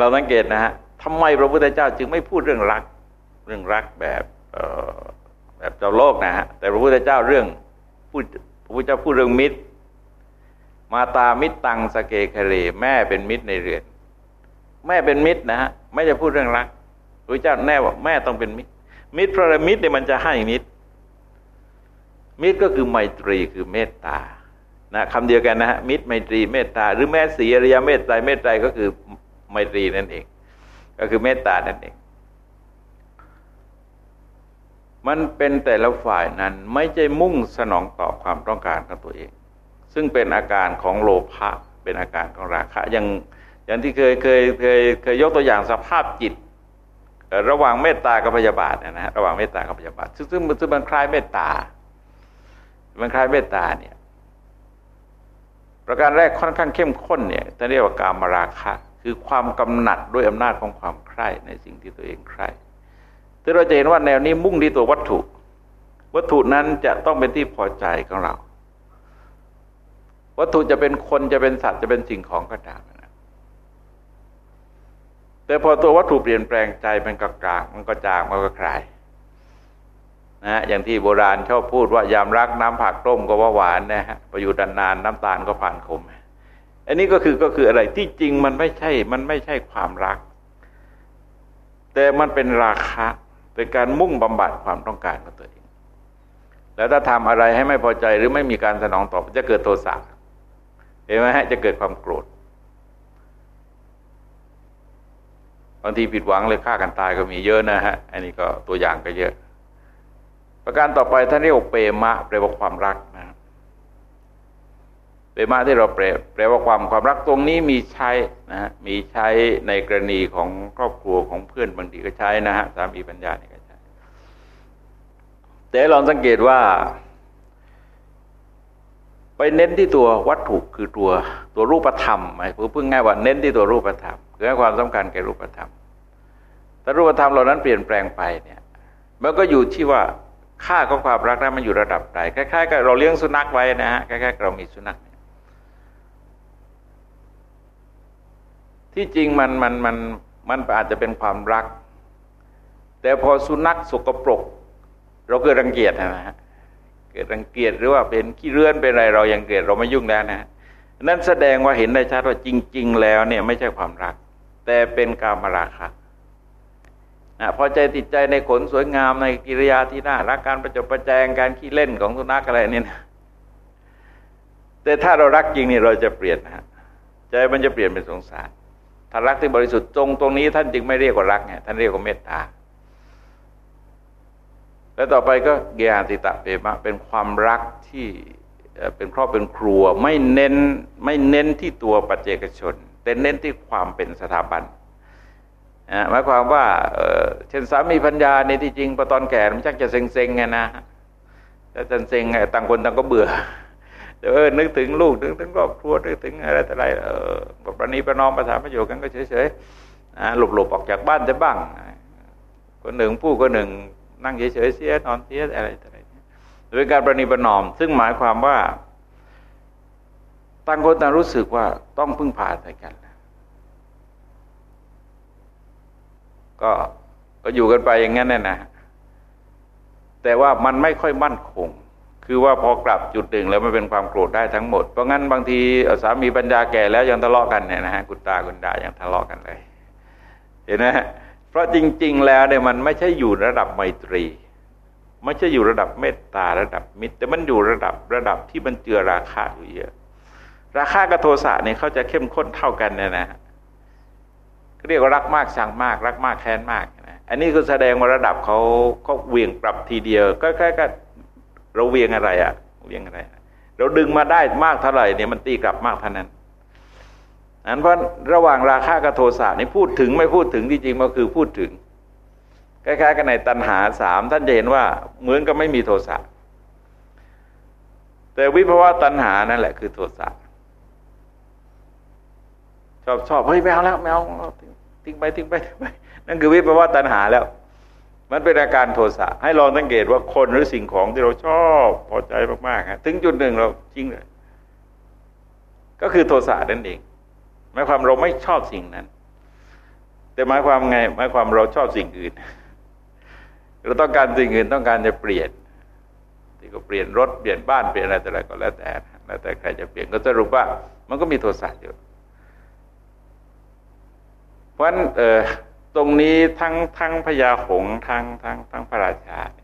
เราสังเกตนะฮะทำไมพระพุทธเจ้าจึงไม่พูดเรื่องรัก เรื่องรักแบบแบบเจ้าโลกนะฮะแต่พระพุทธเจ้าเรื่องพูดพระพุทธเจ้าพูดเรื่องมิตร มาตามิตรตังสเกคเรแม่เป็นมิตรในเรือน แม่เป็นมิตรนะฮะไม่จะพูดเรื่องรักพระเจ้าแน่ว่าแม่ต้องเป็นมิตร มิตรพราะมิตรเนี่ยมันจะให้มิตร มิตรก็คือไมตรีคือเมตตานะคำเดียวกันนะฮะมิตรไมตรีเมตตา หรือแม้สีอริยเมตไตรเมตไตรก็คือไมตรีนั่นเอง ก็คือเมตตานั่นเอง มันเป็นแต่ละฝ่ายนั้นไม่ใช่มุ่งสนองตอบความต้องการของตัวเอง ซึ่งเป็นอาการของโลภะเป็นอาการของราคะอย่างอย่างที่เคยเคยเคยเคยยกตัวอย่างสภาพจิต ระหว่างเมตตากับพยาบาทนะฮะระหว่างเมตตากับพยาบาท ซึ่งซึ่งมันคล้ายเมตตา มันคล้ายเมตตาเนี่ยประการแรกค่อนข้างเข้มข้นเนี่ยจะเรียกว่าการมราคะ คือความกำหนัดด้วยอำนาจของความใคร่ในสิ่งที่ตัวเองใคร่ที่เราจะเห็นว่าแนวนี้มุ่งที่ตัววัตถุ วัตถุนั้นจะต้องเป็นที่พอใจของเรา วัตถุจะเป็นคนจะเป็นสัตว์จะเป็นสิ่งของก็ตามนะแต่พอตัววัตถุเปลี่ยนแปลงใจมันก็กลางมันก็จางมันก็คลายนะอย่างที่โบราณชอบพูดว่ายามรักน้ำผักต้มก็ว่าหวานนะฮะไปอยู่นานๆน้ำตาลก็ผ่านขมอันนี้ก็คือก็คืออะไรที่จริงมันไม่ใช่ มันไม่ใช่ความรัก แต่มันเป็นราคะเป็นการมุ่งบำบัดความต้องการของตัวเอง แล้วถ้าทำอะไรให้ไม่พอใจหรือไม่มีการสนองตอบจะเกิดโทสะ เห็นไหมฮะจะเกิดความโกรธบางทีผิดหวังเลยฆ่ากันตายก็มีเยอะนะฮะ อันนี้ก็ตัวอย่างก็เยอะ ประการต่อไปท่านเรียกเปรมะแปลว่าความรักนะเปรมะที่เราแปลแปลว่าความความรักตรงนี้มีใช้นะฮะมีใช้ในกรณีของครอบครัวของเพื่อนบางทีก็ใช้นะฮะสามีปัญญาเนี่ยก็ใช้แต่ลองสังเกตว่า ไปเน้นที่ตัววัตถุคือตัวตัวรูปธรรมหมายพูดง่ายว่าเน้นที่ตัวรูปธรรมคือให้ความสำคัญแก่รูปธรรม แต่รูปธรรมเหล่านั้นเปลี่ยนแปลงไปเนี่ยมันก็อยู่ที่ว่าค่าของความรักนั้นมันอยู่ระดับใดคล้ายๆกับเราเลี้ยงสุนัขไว้นะฮะคล้ายๆเรามีสุนัขที่จริงมันมันมันมันอาจจะเป็นความรัก แต่พอสุนัขสกปรก เราเกิดรังเกียจนะฮะ เกิดรังเกียจหรือว่าเป็นขี้เลื่อนเป็นอะไรเรายังเกิดเราไม่ยุ่งแล้วนะนั่นแสดงว่าเห็นได้ชัดว่าจริง ๆ แล้วเนี่ยไม่ใช่ความรัก แต่เป็นการมาราคะนะพอใจติดใจในขนสวยงามในกิริยาที่น่ารักการประจบประแจงการขี้เล่นของสุนัขอะไรเนี่ยนะแต่ถ้าเรารักจริงนี่เราจะเปลี่ยนนะใจมันจะเปลี่ยนเป็นสงสารถ้ารักที่บริสุทธิ์ตรงตรงนี้ท่านจึงไม่เรียกว่ารักไงท่านเรียกว่าเมตตา แล้วต่อไปก็เกียรติตะเปมะเป็นความรักที่เป็นครอบเป็นครัวไม่เน้นไม่เน้นที่ตัวปัจเจกชน แต่เน้นที่ความเป็นสถาบันหมายความว่าเช่นสามีพัญญาในที่จริงพอตอนแก่มันชักจะเซ็งๆไงนะแต่เซ็งไงต่างคนต่างก็เบื่อเออนึกถึงลูกนึกถึงครอบครัวนึกถึงอะไรแต่ไรเออประนีประนอมภาษาประโยชน์กันก็เฉยๆหลบหลบออกจากบ้านจะบ้างคนหนึ่งผู้คนหนึ่ง นั่งเฉยๆเสียนอนเสียอะไรแต่ไรโดยการประนีประนอม ซึ่งหมายความว่าต่างคนต่างรู้สึกว่าต้องพึ่งพาใส่กันก็ก็อยู่กันไปอย่างนั้นน่นะแต่ว่ามันไม่ค่อยมั่นคง คือว่าพอกลับจุดหนึ่งแล้วมันเป็นความโกรธได้ทั้งหมด เพราะงั้นบางทีสามีปัญญาแก่แล้วยังทะเลาะกันเนี่ยนะฮะกุตากุนดายังทะเลาะกันเลย เห็นไหม เพราะจริง ๆ แล้วเนี่ยมันไม่ใช่อยู่ระดับไมตรี ไม่ใช่อยู่ระดับเมตตาระดับมิตร แต่มันอยู่ระดับระดับที่มันเจือราคาอยู่เยอะ ราคากับโทสะเนี่ยเขาจะเข้มข้นเท่ากันเนี่ยนะเรียกว่ารักมากชังมาก รักมากแค้นมากนะอันนี้คือแสดงว่าระดับเขาเขาเวียงปรับทีเดียว ก็แค่ก็เราเวียงอะไรอะเวียงอะไร เราดึงมาได้มากเท่าไหร่เนี่ยมันตีกลับมากเท่านั้น นั้นเพราะระหว่างราคะกับโทสะนี่พูดถึงไม่พูดถึงที่จริงก็คือพูดถึงคล้ายๆกันในตัณหาสามท่านจะเห็นว่าเหมือนกับไม่มีโทสะแต่วิภาวะตัณหานั่นแหละคือโทสะชอบชอบเฮ้ยแมวแล้วแมวทิ้งไปทิ้งไปทิ้งไปนั่นคือวิภาวะตัณหาแล้ว มันเป็นอาการโทสะให้ลองสังเกตว่าคนหรือสิ่งของที่เราชอบพอใจมากๆฮะถึงจุดหนึ่งเราจริงเลยก็คือโทสะนั่นเอง หมายความเราไม่ชอบสิ่งนั้น แต่หมายความไง หมายความเราชอบสิ่งอื่น เราต้องการสิ่งอื่นต้องการจะเปลี่ยนที่ก็เปลี่ยนรถเปลี่ยนบ้านเปลี่ยนอะไรแต่อะไรก็แล้วแต่แล้วแต่ใครจะเปลี่ยนก็สรุปว่า มันก็มีโทสะอยู่เพราะฉะนั้นตรงนี้ทั้งทั้งพญาหงทั้งทั้งทั้งพระราชาเ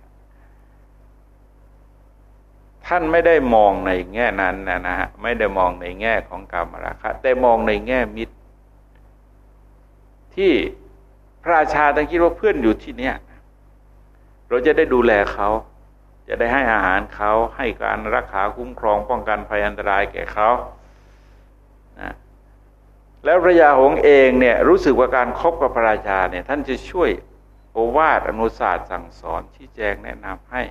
ท่านไม่ได้มองในแง่นั้นนะนะฮะไม่ได้มองในแง่ของกรรมราคะ แต่มองในแง่มิตร ที่พระราชาต้องคิดว่าเพื่อนอยู่ที่เนี่ยเราจะได้ดูแลเขาจะได้ให้อาหารเขาให้การรักษาคุ้มครองป้องกันภัยอันตรายแก่เขานะแล้วพระยาหงเองเนี่ยรู้สึกว่าการครบกับพระราชาเนี่ยท่านจะช่วยโอวาทอนุศาสตร์สั่งสอนชี้แจงแนะนำให้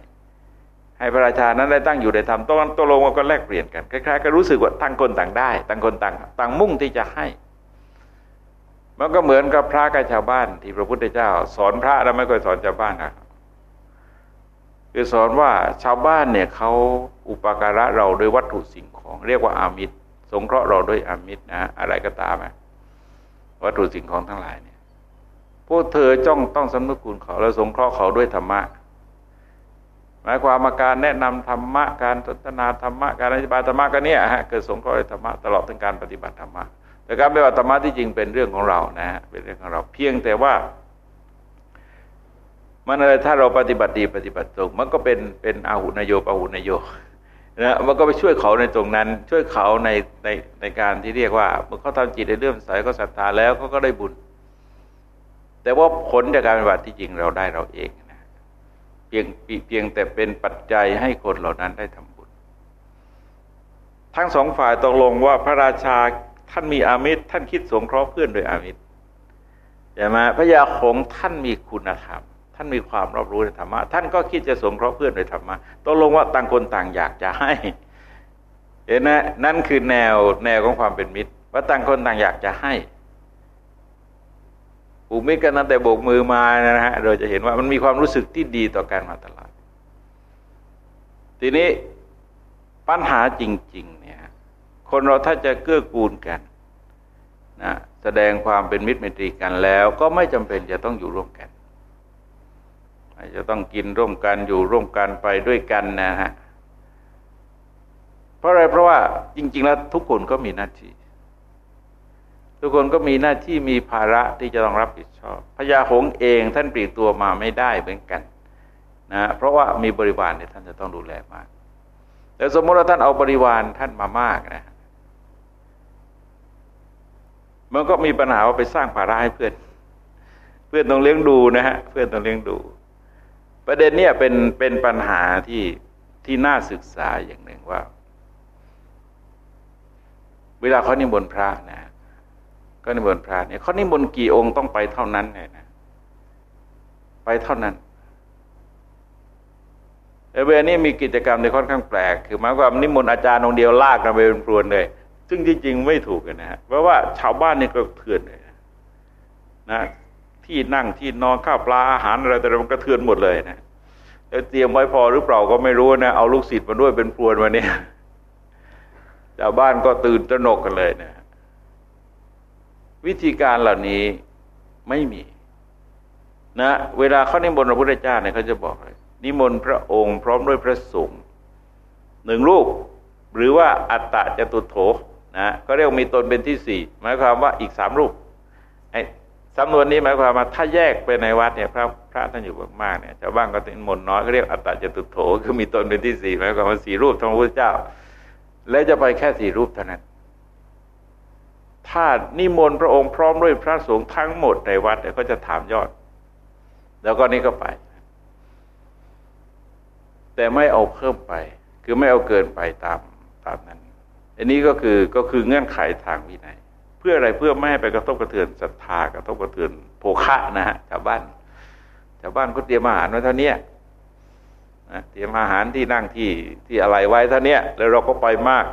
ให้พระราชานั้นได้ตั้งอยู่ในธรรมต้นตกลงว่าก็แลกเปลี่ยนกันคล้ายๆก็รู้สึกว่าต่างคนต่างได้ต่างคนต่างต่างมุ่งที่จะให้มันก็เหมือนกับพระกับชาวบ้าน ที่พระพุทธเจ้า สอนพระแล้วไม่ค่อยสอนชาวบ้านนะคือสอนว่าชาวบ้านเนี่ยเขาอุปการะเราด้วยวัตถุสิ่งของ เรียกว่าอามิตร สงเคราะห์เราด้วยอามิตรนะอะไรก็ตามวัตถุสิ่งของทั้งหลายเนี่ยพวกเธอจ้องต้องสำนึกคุณเขา แล้วสงเคราะห์เขาด้วยธรรมะ หมายความมาการแนะนำธรรมะการสนทนาธรรมะการอธิบายธรรมะก็เนี่ยฮะเกิดสงเคราะห์ธรรมะตลอดทั้งการปฏิบัติธรรมะแต่การปฏิบัติธรรมะที่จริงเป็นเรื่องของเรานะฮะเป็นเรื่องของเราเพียงแต่ว่า มันอะไรถ้าเราปฏิบัติดีปฏิบัติตรง มันก็เป็นเป็นอาหุนโยปอาหุนโยนะมันก็ไปช่วยเขาในตรงนั้น ช่วยเขาในในในการที่เรียกว่าเมื่อเขาทำจิตในเรื่องใสเขาศรัทธาแล้วเขาก็ได้บุญ แต่ว่าผลจากการปฏิบัติที่จริงเราได้เราเอง เพียงเพียงแต่เป็นปัจจัยให้คนเหล่านั้นได้ทำบุญ ทั้งสองฝ่ายตกลงว่าพระราชาท่านมีอามิตร ท่านคิดสงเคราะห์เพื่อนโดยอามิตรใช่ไหมพระยาคงท่านมีคุณธรรม ท่านมีความรอบรู้ในธรรมะ ท่านก็คิดจะสงเคราะห์เพื่อนในธรรมะตกลงว่าต่างคนต่างอยากจะให้เห็นนะนั่นคือแนวแนวของความเป็นมิตร ว่าต่างคนต่างอยากจะให้ ผูกมิตรกันนั้นแต่โบกมือมานะฮะเราจะเห็นว่ามันมีความรู้สึกที่ดีต่อกันมาตลอด ทีนี้ปัญหาจริง ๆ เนี่ย คนเราถ้าจะเกื้อกูลกันนะแสดงความเป็นมิตรไมตรีกันแล้ว ก็ไม่จำเป็นจะต้องอยู่ร่วมกันอาจจะต้องกินร่วมกันอยู่ร่วมกันไปด้วยกันนะฮะเพราะอะไรเพราะว่าจริง ๆ แล้วทุกคนก็มีหน้าที่ ทุกคนก็มีหน้าที่มีภาระที่จะต้องรับผิดชอบพญาหงเองท่านปลีกตัวมาไม่ได้เหมือนกันนะเพราะว่ามีบริวารเนี่ยท่านจะต้องดูแลมาก แต่สมมติว่าท่านเอาบริวารท่านมามากนะมันก็มีปัญหาว่าไปสร้างภาระให้เพื่อน เพื่อนต้องเลี้ยงดูนะฮะเพื่อนต้องเลี้ยงดู ประเด็นเนี้ยเป็นเป็นปัญหาที่ที่น่าศึกษาอย่างหนึ่งว่า เวลาเขานิมนต์พระนะ ก็นิมนต์พระเนี่ยเขานิมนต์กี่องค์ต้องไปเท่านั้นเลยนะไปเท่านั้นแต่เวลานี้มีกิจกรรมในค่อนข้างแปลก คือหมายความนิมนต์อาจารย์องเดียวลากกันไปเป็นปรวนเลย ซึ่งจริง ๆ ไม่ถูกนะฮะเพราะว่าชาวบ้านนี่ก็เถื่อนเลยนะที่นั่งที่นอนข้าวปลาอาหารอะไรแต่มันกระเทือนหมดเลยนะเตรียมไว้พอหรือเปล่าก็ไม่รู้นะเอาลูกศิษย์มาด้วยเป็นพรวนมาเนี่ยชาวบ้านก็ตื่นตระหนกกันเลยนะ วิธีการเหล่านี้ไม่มีนะ เวลาเขานิมนต์พระพุทธเจ้าเนี่ยเขาจะบอกเลยนิมนต์พระองค์พร้อมด้วยพระสงฆ์หนึ่งรูปหรือว่าอัตตะจตุโถนะก็เรียกมีตนเป็นที่สี่หมายความว่าอีกสามรูปไอ้สำนวนนี้หมายความว่าถ้าแยกไปในวัดเนี่ยพระพระท่านอยู่มากๆเนี่ยชาวบ้านก็เป็นมนน้อยเขาเรียกอัตตาจตุโถคือมีตนเป็นที่สี่หมายความว่าสี่รูปทั้งพระพุทธเจ้า แล้วจะไปแค่สี่รูปเท่านั้น ถ้านิมนต์พระองค์พร้อมด้วยพระสงฆ์ทั้งหมดในวัดเนี่ยก็จะถามยอด แล้วก็นี่ก็ไป แต่ไม่เอาเพิ่มไป คือไม่เอาเกินไปตามตามนั้น อันนี้ก็คือก็คือเงื่อนไขทางวินัย เพื่ออะไรเพื่อไม่ให้ไปกระทบกระเทือนศรัทธากระทบกระเทือนโภคะนะฮะชาวบ้านชาวบ้านก็เตรียมอาหารไว้เท่านี้เตรียมอาหารที่นั่งที่ที่อะไรไว้เท่านี้แล้วเราก็ไปมาก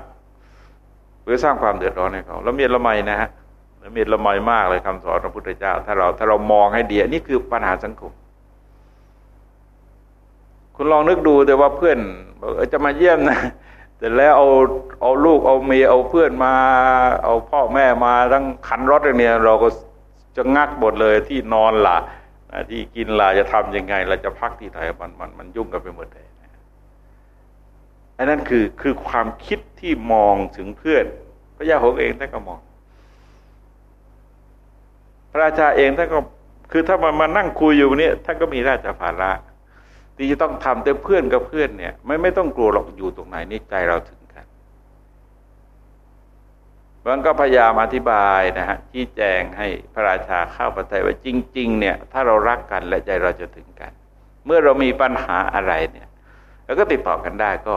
เพื่อสร้างความเดือดร้อนให้เขาล้วเมียละไมนะฮะละเมียละไมมากเลยคำสอนพระพุทธเจ้า ถ้าเราถ้าเรามองให้ดีนี่คือปัญหาสังคม คุณลองนึกดูแต่ว่าเพื่อนจะมาเยี่ยมนะแต่แล้วเอาเอาลูกเอาเมียเอาเพื่อนมา เอาพ่อแม่มาทั้งขันรถเนี่ยเราก็จะงักหมดเลยที่นอนล่ะที่กินล่ะจะทํำยังไงเราจะพักที่ไหนมันมันมันยุ่งกันไปหมดเลย อันนั้นคือคือความคิดที่มองถึงเพื่อน พระยาหงเองท่านก็มอง พระราชาเองท่านก็คือถ้ามันมานั่งคุยอยู่นี้ท่านก็มีราชภาระที่จะต้องทำแต่เพื่อนกับเพื่อนเนี่ยไม่ไม่ต้องกลัวหรอกอยู่ตรงไหนนี่ใจเราถึงกันมันก็พยายามอธิบายนะฮะชี้แจงให้พระราชาเข้าประทัยว่าจริง ๆ เนี่ย ถ้าเรารักกันและใจเราจะถึงกัน เมื่อเรามีปัญหาอะไรเนี่ยเราก็ติดต่อกันได้ก็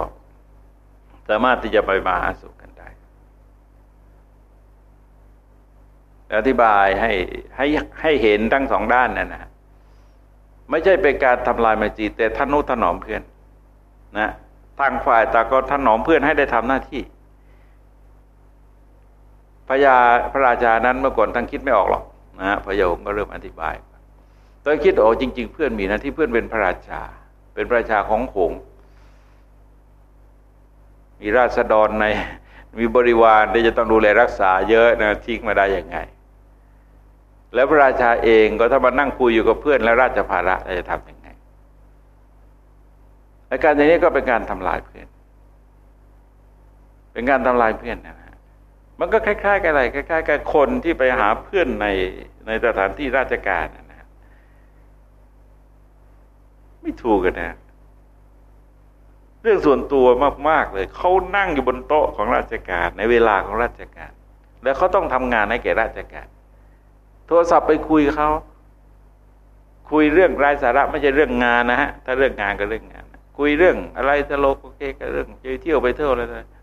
สามารถที่จะไปมาหาสู่กันได้ อธิบายให้ให้ให้เห็นทั้งสองด้านนะนะไม่ใช่เป็นการทำลายมัจีแต่ท่านุถนอมเพื่อน นะทางฝ่ายตาก็ถนอมเพื่อนให้ได้ทำหน้าที่พระยาพระราชานั้นเมื่อก่อนทั้งคิดไม่ออกหรอกนะพระโยมก็เริ่มอธิบายตอนคิดออกจริง ๆ เพื่อนมีนะที่เพื่อนเป็นพระราชา เป็นพระราชาของหง มีราษฎรในมีบริวารที่จะต้องดูแลรักษาเยอะนะทิ้งมาได้ยังไง แล้วพระราชาเองก็ถ้ามานั่งคุยอยู่กับเพื่อนแล้วราชภาระจะทำยังไงอาการอย่างนี้ก็เป็นการทำลายเพื่อน เป็นการทำลายเพื่อนนะฮะมันก็คล้ายๆ กันอะไรคล้าย ๆ กับคนที่ไปหาเพื่อนในในสถานที่ราชการนะฮะไม่ถูกกันนะ เรื่องส่วนตัวมาก ๆ เลย เขานั่งอยู่บนโต๊ะของราชการ ในเวลาของราชการ แล้วเขาต้องทำงานให้แก่ราชการ โทรศัพท์ไปคุยเขาคุยเรื่องไร้สาระไม่ใช่เรื่องงานนะฮะ ถ้าเรื่องงานก็เรื่องงาน คุยเรื่องอะไรตลกโอเคก็เรื่องไปเที่ยวไปเที่ยวอะไร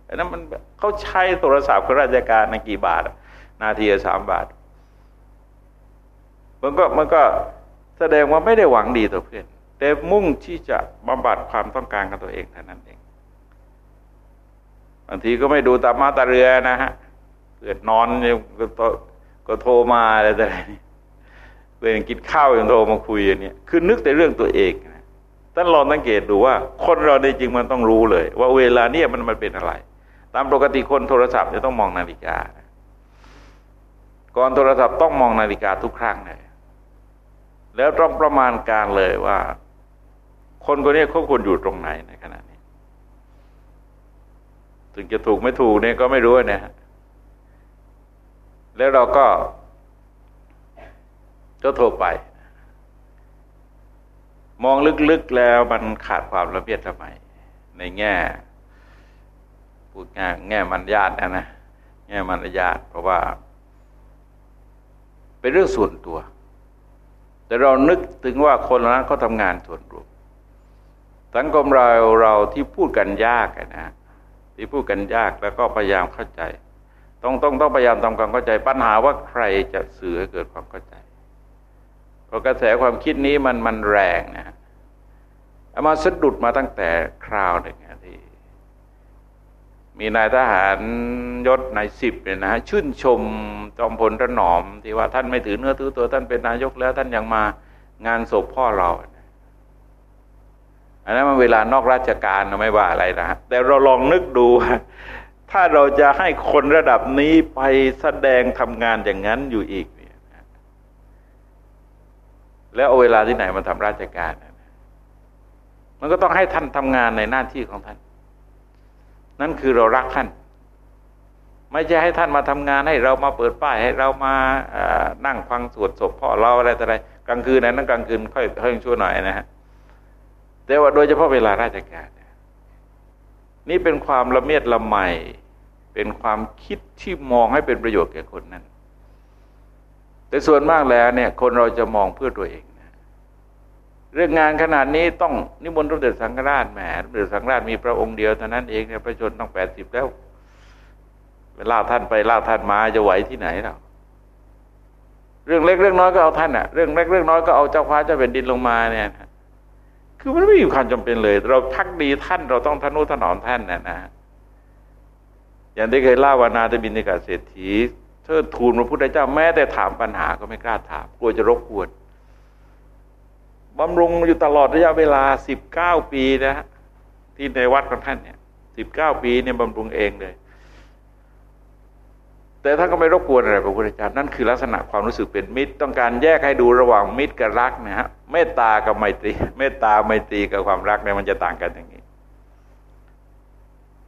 อันนั้นมันเขาใช้โทรศัพท์ของราชการในกี่บาท นาทีสามบาท มันก็มันก็แสดงว่าไม่ได้หวังดีต่อเพื่อน แต่มุ่งที่จะบำบัดความต้องการของตัวเองเท่านั้นเองบางทีก็ไม่ดูตามาตาเรือนะฮะเกิดนอนเนี่ยก็โทรมาอะไรแต่ไรเพื่อนกินข้าวยังโทรมาคุยอย่างนี้คือนึกแต่เรื่องตัวเองนะท่านลองสังเกตดูว่า คนเราในจริงมันต้องรู้เลย ว่าเวลาเนี่ยมันมันเป็นอะไร ตามปกติคนโทรศัพท์จะต้องมองนาฬิกา ก่อนโทรศัพท์ต้องมองนาฬิกาทุกครั้งเลยแล้วต้องประมาณการเลยว่า คนคนนี้เขาควรอยู่ตรงไหนในขณะนี้ ถึงจะถูกไม่ถูกเนี่ยก็ไม่รู้นะฮะแล้วเราก็ก็โทรไป มองลึกๆแล้วมันขาดความระเบียบทำไมในแง่พูดง่ายแง่มันญาตินะนะแง่มันญาติเพราะว่า เป็นเรื่องส่วนตัว แต่เรานึกถึงว่าคนนั้นเขาทำงานส่วนรวม สังคมเราเราที่พูดกันยากนะที่พูดกันยากแล้วก็พยายามเข้าใจ ต้องต้องต้องพยายามทำความเข้าใจ ปัญหาว่าใครจะสื่อให้เกิดความเข้าใจเพราะกระแสความคิดนี้มันมันแรงนะเอามาสะดุดมาตั้งแต่คราวหนึ่งที่ มีนายทหารยศนายสิบเนี่ยนะชื่นชมจอมพลระหนอม ที่ว่าท่านไม่ถือเนื้อถือตัวท่านเป็นนายกแล้วท่านยังมางานศพพ่อเรา อันนั้นมันเวลานอกราชการเราไม่ว่าอะไรนะแต่เราลองนึกดู ถ้าเราจะให้คนระดับนี้ไปแสดงทำงานอย่างนั้นอยู่อีกเนี่ยแล้วเอาเวลาที่ไหนมาทำราชการมันก็ต้องให้ท่านทำงานในหน้าที่ของท่าน นั่นคือเรารักท่าน ไม่ใช่ให้ท่านมาทำงานให้เรามาเปิดป้ายให้เรามานั่งฟังสวดศพพ่อเราอะไรต่ออะไรกลางคืนนั้นกลางคืนค่อยค่อยชั่วหน่อยนะฮะ แต่ว่าโดยเฉพาะเวลาราชการนี่เป็นความละเมียดละไมเป็นความคิดที่มองให้เป็นประโยชน์แก่คนนั้น แต่ส่วนมากแล้วเนี่ย คนเราจะมองเพื่อตัวเองนะเรื่องงานขนาดนี้ต้องนิมนต์สมเด็จสังฆราชแหมสมเด็จสังฆราชมีพระองค์เดียวเท่านั้นเองเนี่ยประชนต้องแปดสิบแล้วไปล่าท่านไปล่าท่านมาจะไหวที่ไหนเราเรื่องเล็กเรื่องน้อยก็เอาท่านอะเรื่องเล็กเรื่องน้อยก็เอาเจ้าฟ้าเจ้าแผ่นดินลงมาเนี่ย คือมันไม่มีความจำเป็นเลย เราพักดีท่านเราต้องทนุถนอมท่านนะนะ อย่างที่เคยเล่าวานาจะบินในกาเศรษฐีเทิดทูลพระพุทธเจ้าแม้แต่ถามปัญหาก็ไม่กล้าถาม กลัวจะรบกวนบำรุงอยู่ตลอดระยะเวลาสิบเก้าปีนะฮะที่ในวัดของท่านเนี่ยสิบเก้าปีเนี่ยบำรุงเองเลย แต่ท่านก็ไม่รบกวนอะไรพระพุทธเจ้านั่นคือลักษณะความรู้สึกเป็นมิตร ต้องการแยกให้ดูระหว่างมิตรกับรักนะฮะเมตตากับไมตรีเมตตาไมตรีกับความรักเนี่ยมันจะต่างกันอย่างนี้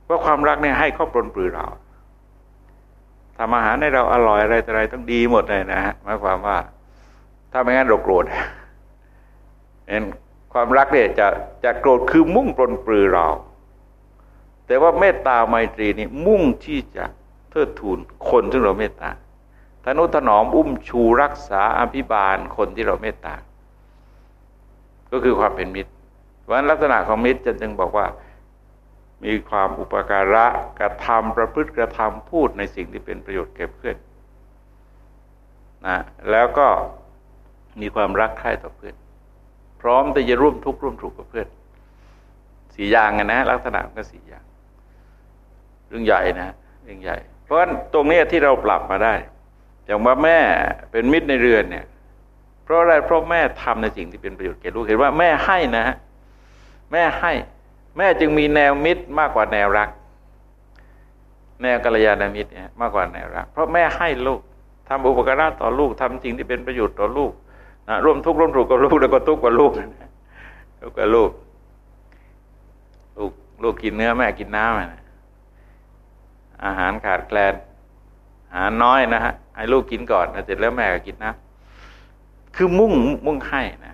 เพราะความรักเนี่ยให้ข้อปลนปลือเราทำอาหารให้เราอร่อยอะไรอะไรต้องดีหมดเลยนะฮะหมายความว่า ถ้าไม่งั้นเราโกรธเห็นความรักเนี่ยจะจะโกรธคือมุ่งปลนปลือเรา แต่ว่าเมตตาไมตรีนี่มุ่งที่จะ เทิดทูนคนที่เราเมตตาทนุถนอมอุ้มชูรักษาอภิบาลคนที่เราเมตตา ก็คือความเป็นมิตรเพราะฉะนั้นลักษณะของมิตรจะจึงบอกว่า มีความอุปการะกระทำประพฤติกระทำพูดในสิ่งที่เป็นประโยชน์แก่เพื่อนนะแล้วก็มีความรักใคร่ต่อเพื่อน พร้อมที่จะร่วมทุกข์ร่วมสุขกับเพื่อนสี่อย่างนะลักษณะก็สี่อย่าง เรื่องใหญ่นะเรื่องใหญ่ เพราะฉะนั้นตรงนี้ที่เราปรับมาได้ อย่างว่าแม่เป็นมิตรในเรือนเนี่ย เพราะอะไรเพราะแม่ทำในสิ่งที่เป็นประโยชน์แก่ลูกเห็นว่าแม่ให้นะฮะแม่ให้ แม่จึงมีแนวมิตรมากกว่าแนวรัก แนวกัลยาณมิตรเนี่ยมากกว่าแนวรัก เพราะแม่ให้ลูกทำอุปการะต่อลูกทำสิ่งที่เป็นประโยชน์ต่อลูกนะร่วมทุกข์ร่วมสุขกับลูกแล้วก็ทุกข์กับลูกทุกข์กับลูกลูกลูกกินเนื้อแม่กินน้ำนะ อาหารขาดแคลนอาหารน้อยนะฮะให้ลูกกินก่อนเสร็จแล้วแม่ก็กินน้ำคือมุ่งมุ่งให้นะ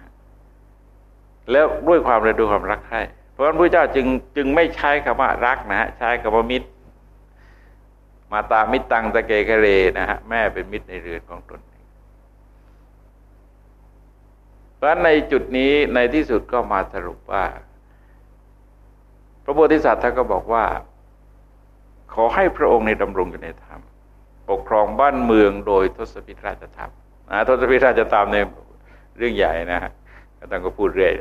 แล้วด้วยความเรด้วยความรักให้ราะฉะนั้นพระเจ้าจึงจึงไม่ใช้คำว่ารักนะฮะใช้คำว่ามิตร มาตามิตรตังตะเกกเรนะฮะแม่เป็นมิตรในเรือนของตนเพราะฉะนั้นในจุดนี้ในที่สุดก็มาสรุปว่า พระโพธิสัตว์ท่านก็บอกว่า ขอให้พระองค์ในดำรงอยู่ในธรรม ปกครองบ้านเมืองโดยทศพิธราชธรรมนะทศพิธราชธรรมในเรื่องใหญ่นะฮะท่านก็พูดเรื่อย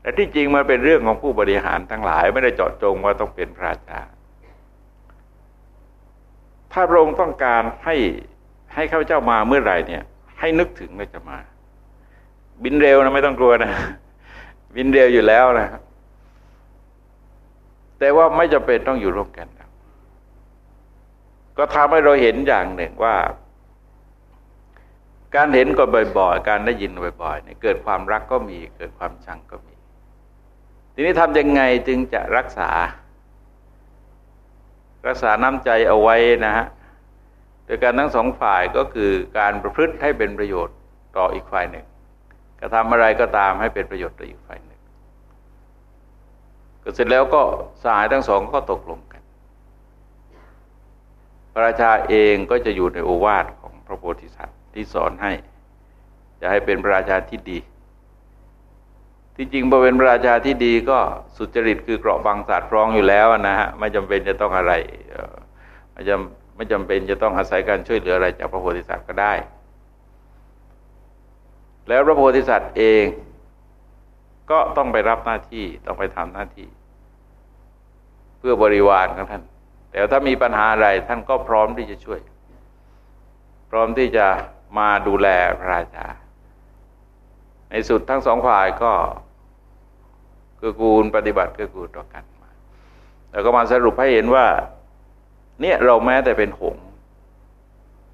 แต่ที่จริงมันเป็นเรื่องของผู้บริหารทั้งหลายไม่ได้เจาะจงว่าต้องเป็นพระราชา ถ้าพระองค์ต้องการให้ให้ข้าพเจ้ามาเมื่อไหร่เนี่ย ให้นึกถึงว่าจะมา บินเร็วนะไม่ต้องกลัวนะ บินเร็วอยู่แล้วนะ แต่ว่าไม่จำเป็นต้องอยู่ร่วมกัน ก็ทำให้เราเห็นอย่างหนึ่งว่า การเห็นก็บ่อยๆ การได้ยินบ่อยๆเนี่ยเกิดความรักก็มี เกิดความชังก็มี ทีนี้ทำยังไงจึงจะรักษา รักษาน้ำใจเอาไว้นะฮะโดยการทั้งสองฝ่ายก็คือการประพฤติให้เป็นประโยชน์ต่ออีกฝ่ายหนึ่งกระทำอะไรก็ตามให้เป็นประโยชน์ต่ออีกฝ่ายหนึ่ง ก็เสร็จแล้วก็สายทั้งสองก็ตกลงกัน พระราชาเองก็จะอยู่ในโอวาทของพระโพธิสัตว์ที่สอนให้ จะให้เป็นพระราชาที่ดี ที่จริงบริเวณพระราชาที่ดีก็สุจริตคือเกราะบางศาสตร์พร้องอยู่แล้วนะฮะไม่จำเป็นจะต้องอะไรไม่จำไม่จำเป็นจะต้องอาศัยการช่วยเหลืออะไรจากพระโพธิสัตว์ก็ได้ แล้วพระโพธิสัตว์เอง ก็ต้องไปรับหน้าที่ต้องไปทำหน้าที่ เพื่อบริวารของท่าน แต่ถ้ามีปัญหาอะไรท่านก็พร้อมที่จะช่วย พร้อมที่จะมาดูแลพระราชา ในสุดทั้งสองฝ่ายก็กือกูลปฏิบัติกือกูลต่อกันมา แล้วก็มาสรุปให้เห็นว่า เนี่ยเราแม้แต่เป็นหง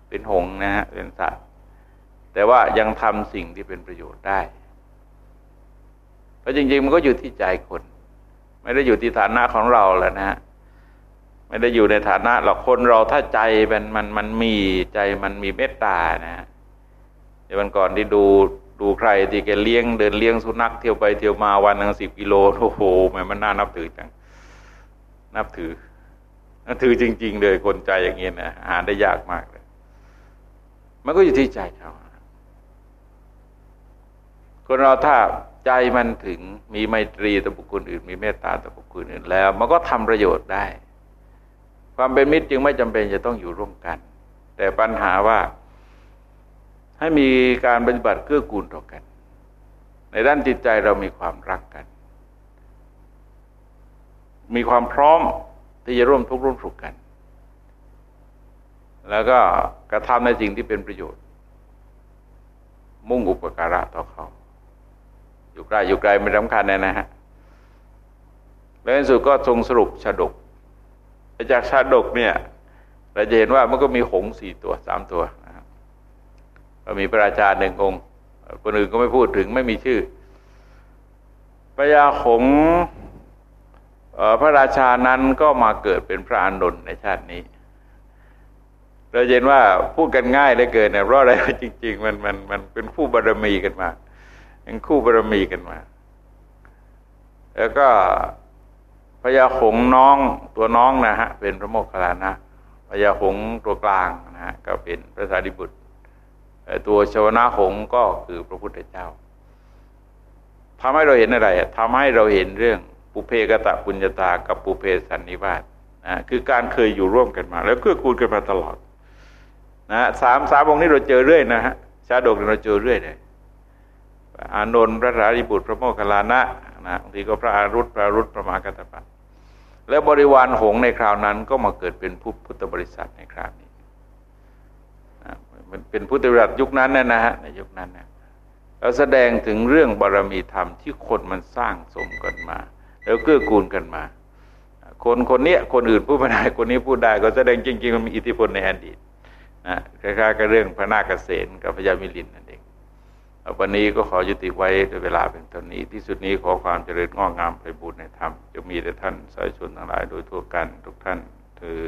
เป็นหงนะฮะเป็นสัตว์แต่ว่ายังทำสิ่งที่เป็นประโยชน์ได้ ราะจริง ๆ มันก็อยู่ที่ใจคน ไม่ได้อยู่ที่ฐานะของเราแล้วนะฮะไม่ได้อยู่ในฐานะหรอกคนเราถ้าใจมันมันมันมีใจมันมีเมตตานะฮะเดี๋ยววันก่อนที่ดูดูใครที่แกเลี้ยงเดินเลี้ยงสุนัขเที่ยวไปเที่ยวมาวันหนึ่งสิบกิโลโอ้โหแม่มันน่านับถือจังนับถือนับถือจริง ๆ เลยคนใจอย่างเงี้ยนะหาได้ยากมากเลย มันก็อยู่ที่ใจเขาคนเราถ้า ใจมันถึงมีไมตรีต่อบุคคลอื่น มีเมตตาต่อบุคคลอื่นแล้ว มันก็ทำประโยชน์ได้ ความเป็นมิตรจึงไม่จำเป็นจะต้องอยู่ร่วมกัน แต่ปัญหาว่าให้มีการปฏิบัติเกื้อกูลต่อกัน ในด้านจิตใจเรามีความรักกัน มีความพร้อมที่จะร่วมทุกข์ร่วมสุขกัน แล้วก็กระทำในสิ่งที่เป็นประโยชน์ มุ่งอุปการะต่อเขา อยู่ใกล้อยู่ไกลไม่สำคัญนะนะฮะแล้วในสุดก็ทรงสรุปชาดกจากชาดกเนี่ย เราจะเห็นว่ามันก็มีหงสี่ตัวสามตัวมีพระราชาหนึ่งองค์ คนอื่นก็ไม่พูดถึงไม่มีชื่อพระยาหงพระราชานั้นก็มาเกิดเป็นพระอานนท์ในชาตินี้ เราเห็นว่าพูดกันง่ายได้เกินเนี่ยเพราะอะไรจริง ๆ มันมันมันเป็นคู่บารมีกันมา เป็นคู่บารมีกันมา แล้วก็พญาหงน้องตัวน้องนะฮะ เป็นพระโมคคัลลานะพญาหงตัวกลางนะฮะก็เป็นพระสารีบุตรตัวชวนาหงก็คือพระพุทธเจ้าทำให้เราเห็นอะไรทำให้เราเห็นเรื่องปุเพกตะปุญญาตากับปุเพสันนิวาสนะคือการเคยอยู่ร่วมกันมา แล้วเกื้อกูลกันมาตลอดนะสามสามองค์นี้เราเจอเรื่อยนะฮะชาดกเราเจอเรื่อยเลย อานนท์พระสารีบุตรพระโมคคัลลานะนะบางทีก็พระอารุธพระรุธพระมหากัตปะแล้วบริวารหงในคราวนั้นก็มาเกิดเป็นผู้พุทธบริษัทในคราวนี้มันเป็นพุทธวิรัตยุคนั้นนะนะฮะในยุคนั้นนะเราแสดงถึงเรื่องบารมีธรรมที่คนมันสร้างสมกันมา แล้วเกื้อกูลกันมา คนคนเนี้ยคนอื่นพูดไม่ได้คนนี้พูดได้ ก็แสดงจริง ๆ มันมีอิทธิพลในอดีตนะคล้ายๆกับเรื่องพระนาคเกษนกับพญามิลินนั่น วันนี้ก็ขอยุติไว้ในเวลาเป็นตอนนี้ ที่สุดนี้ขอความเจริญงอกงามไปบูรณนธรรมจะมีแต่ท่านสายชนทั้งหลายโดยทั่วกันทุกท่านคือ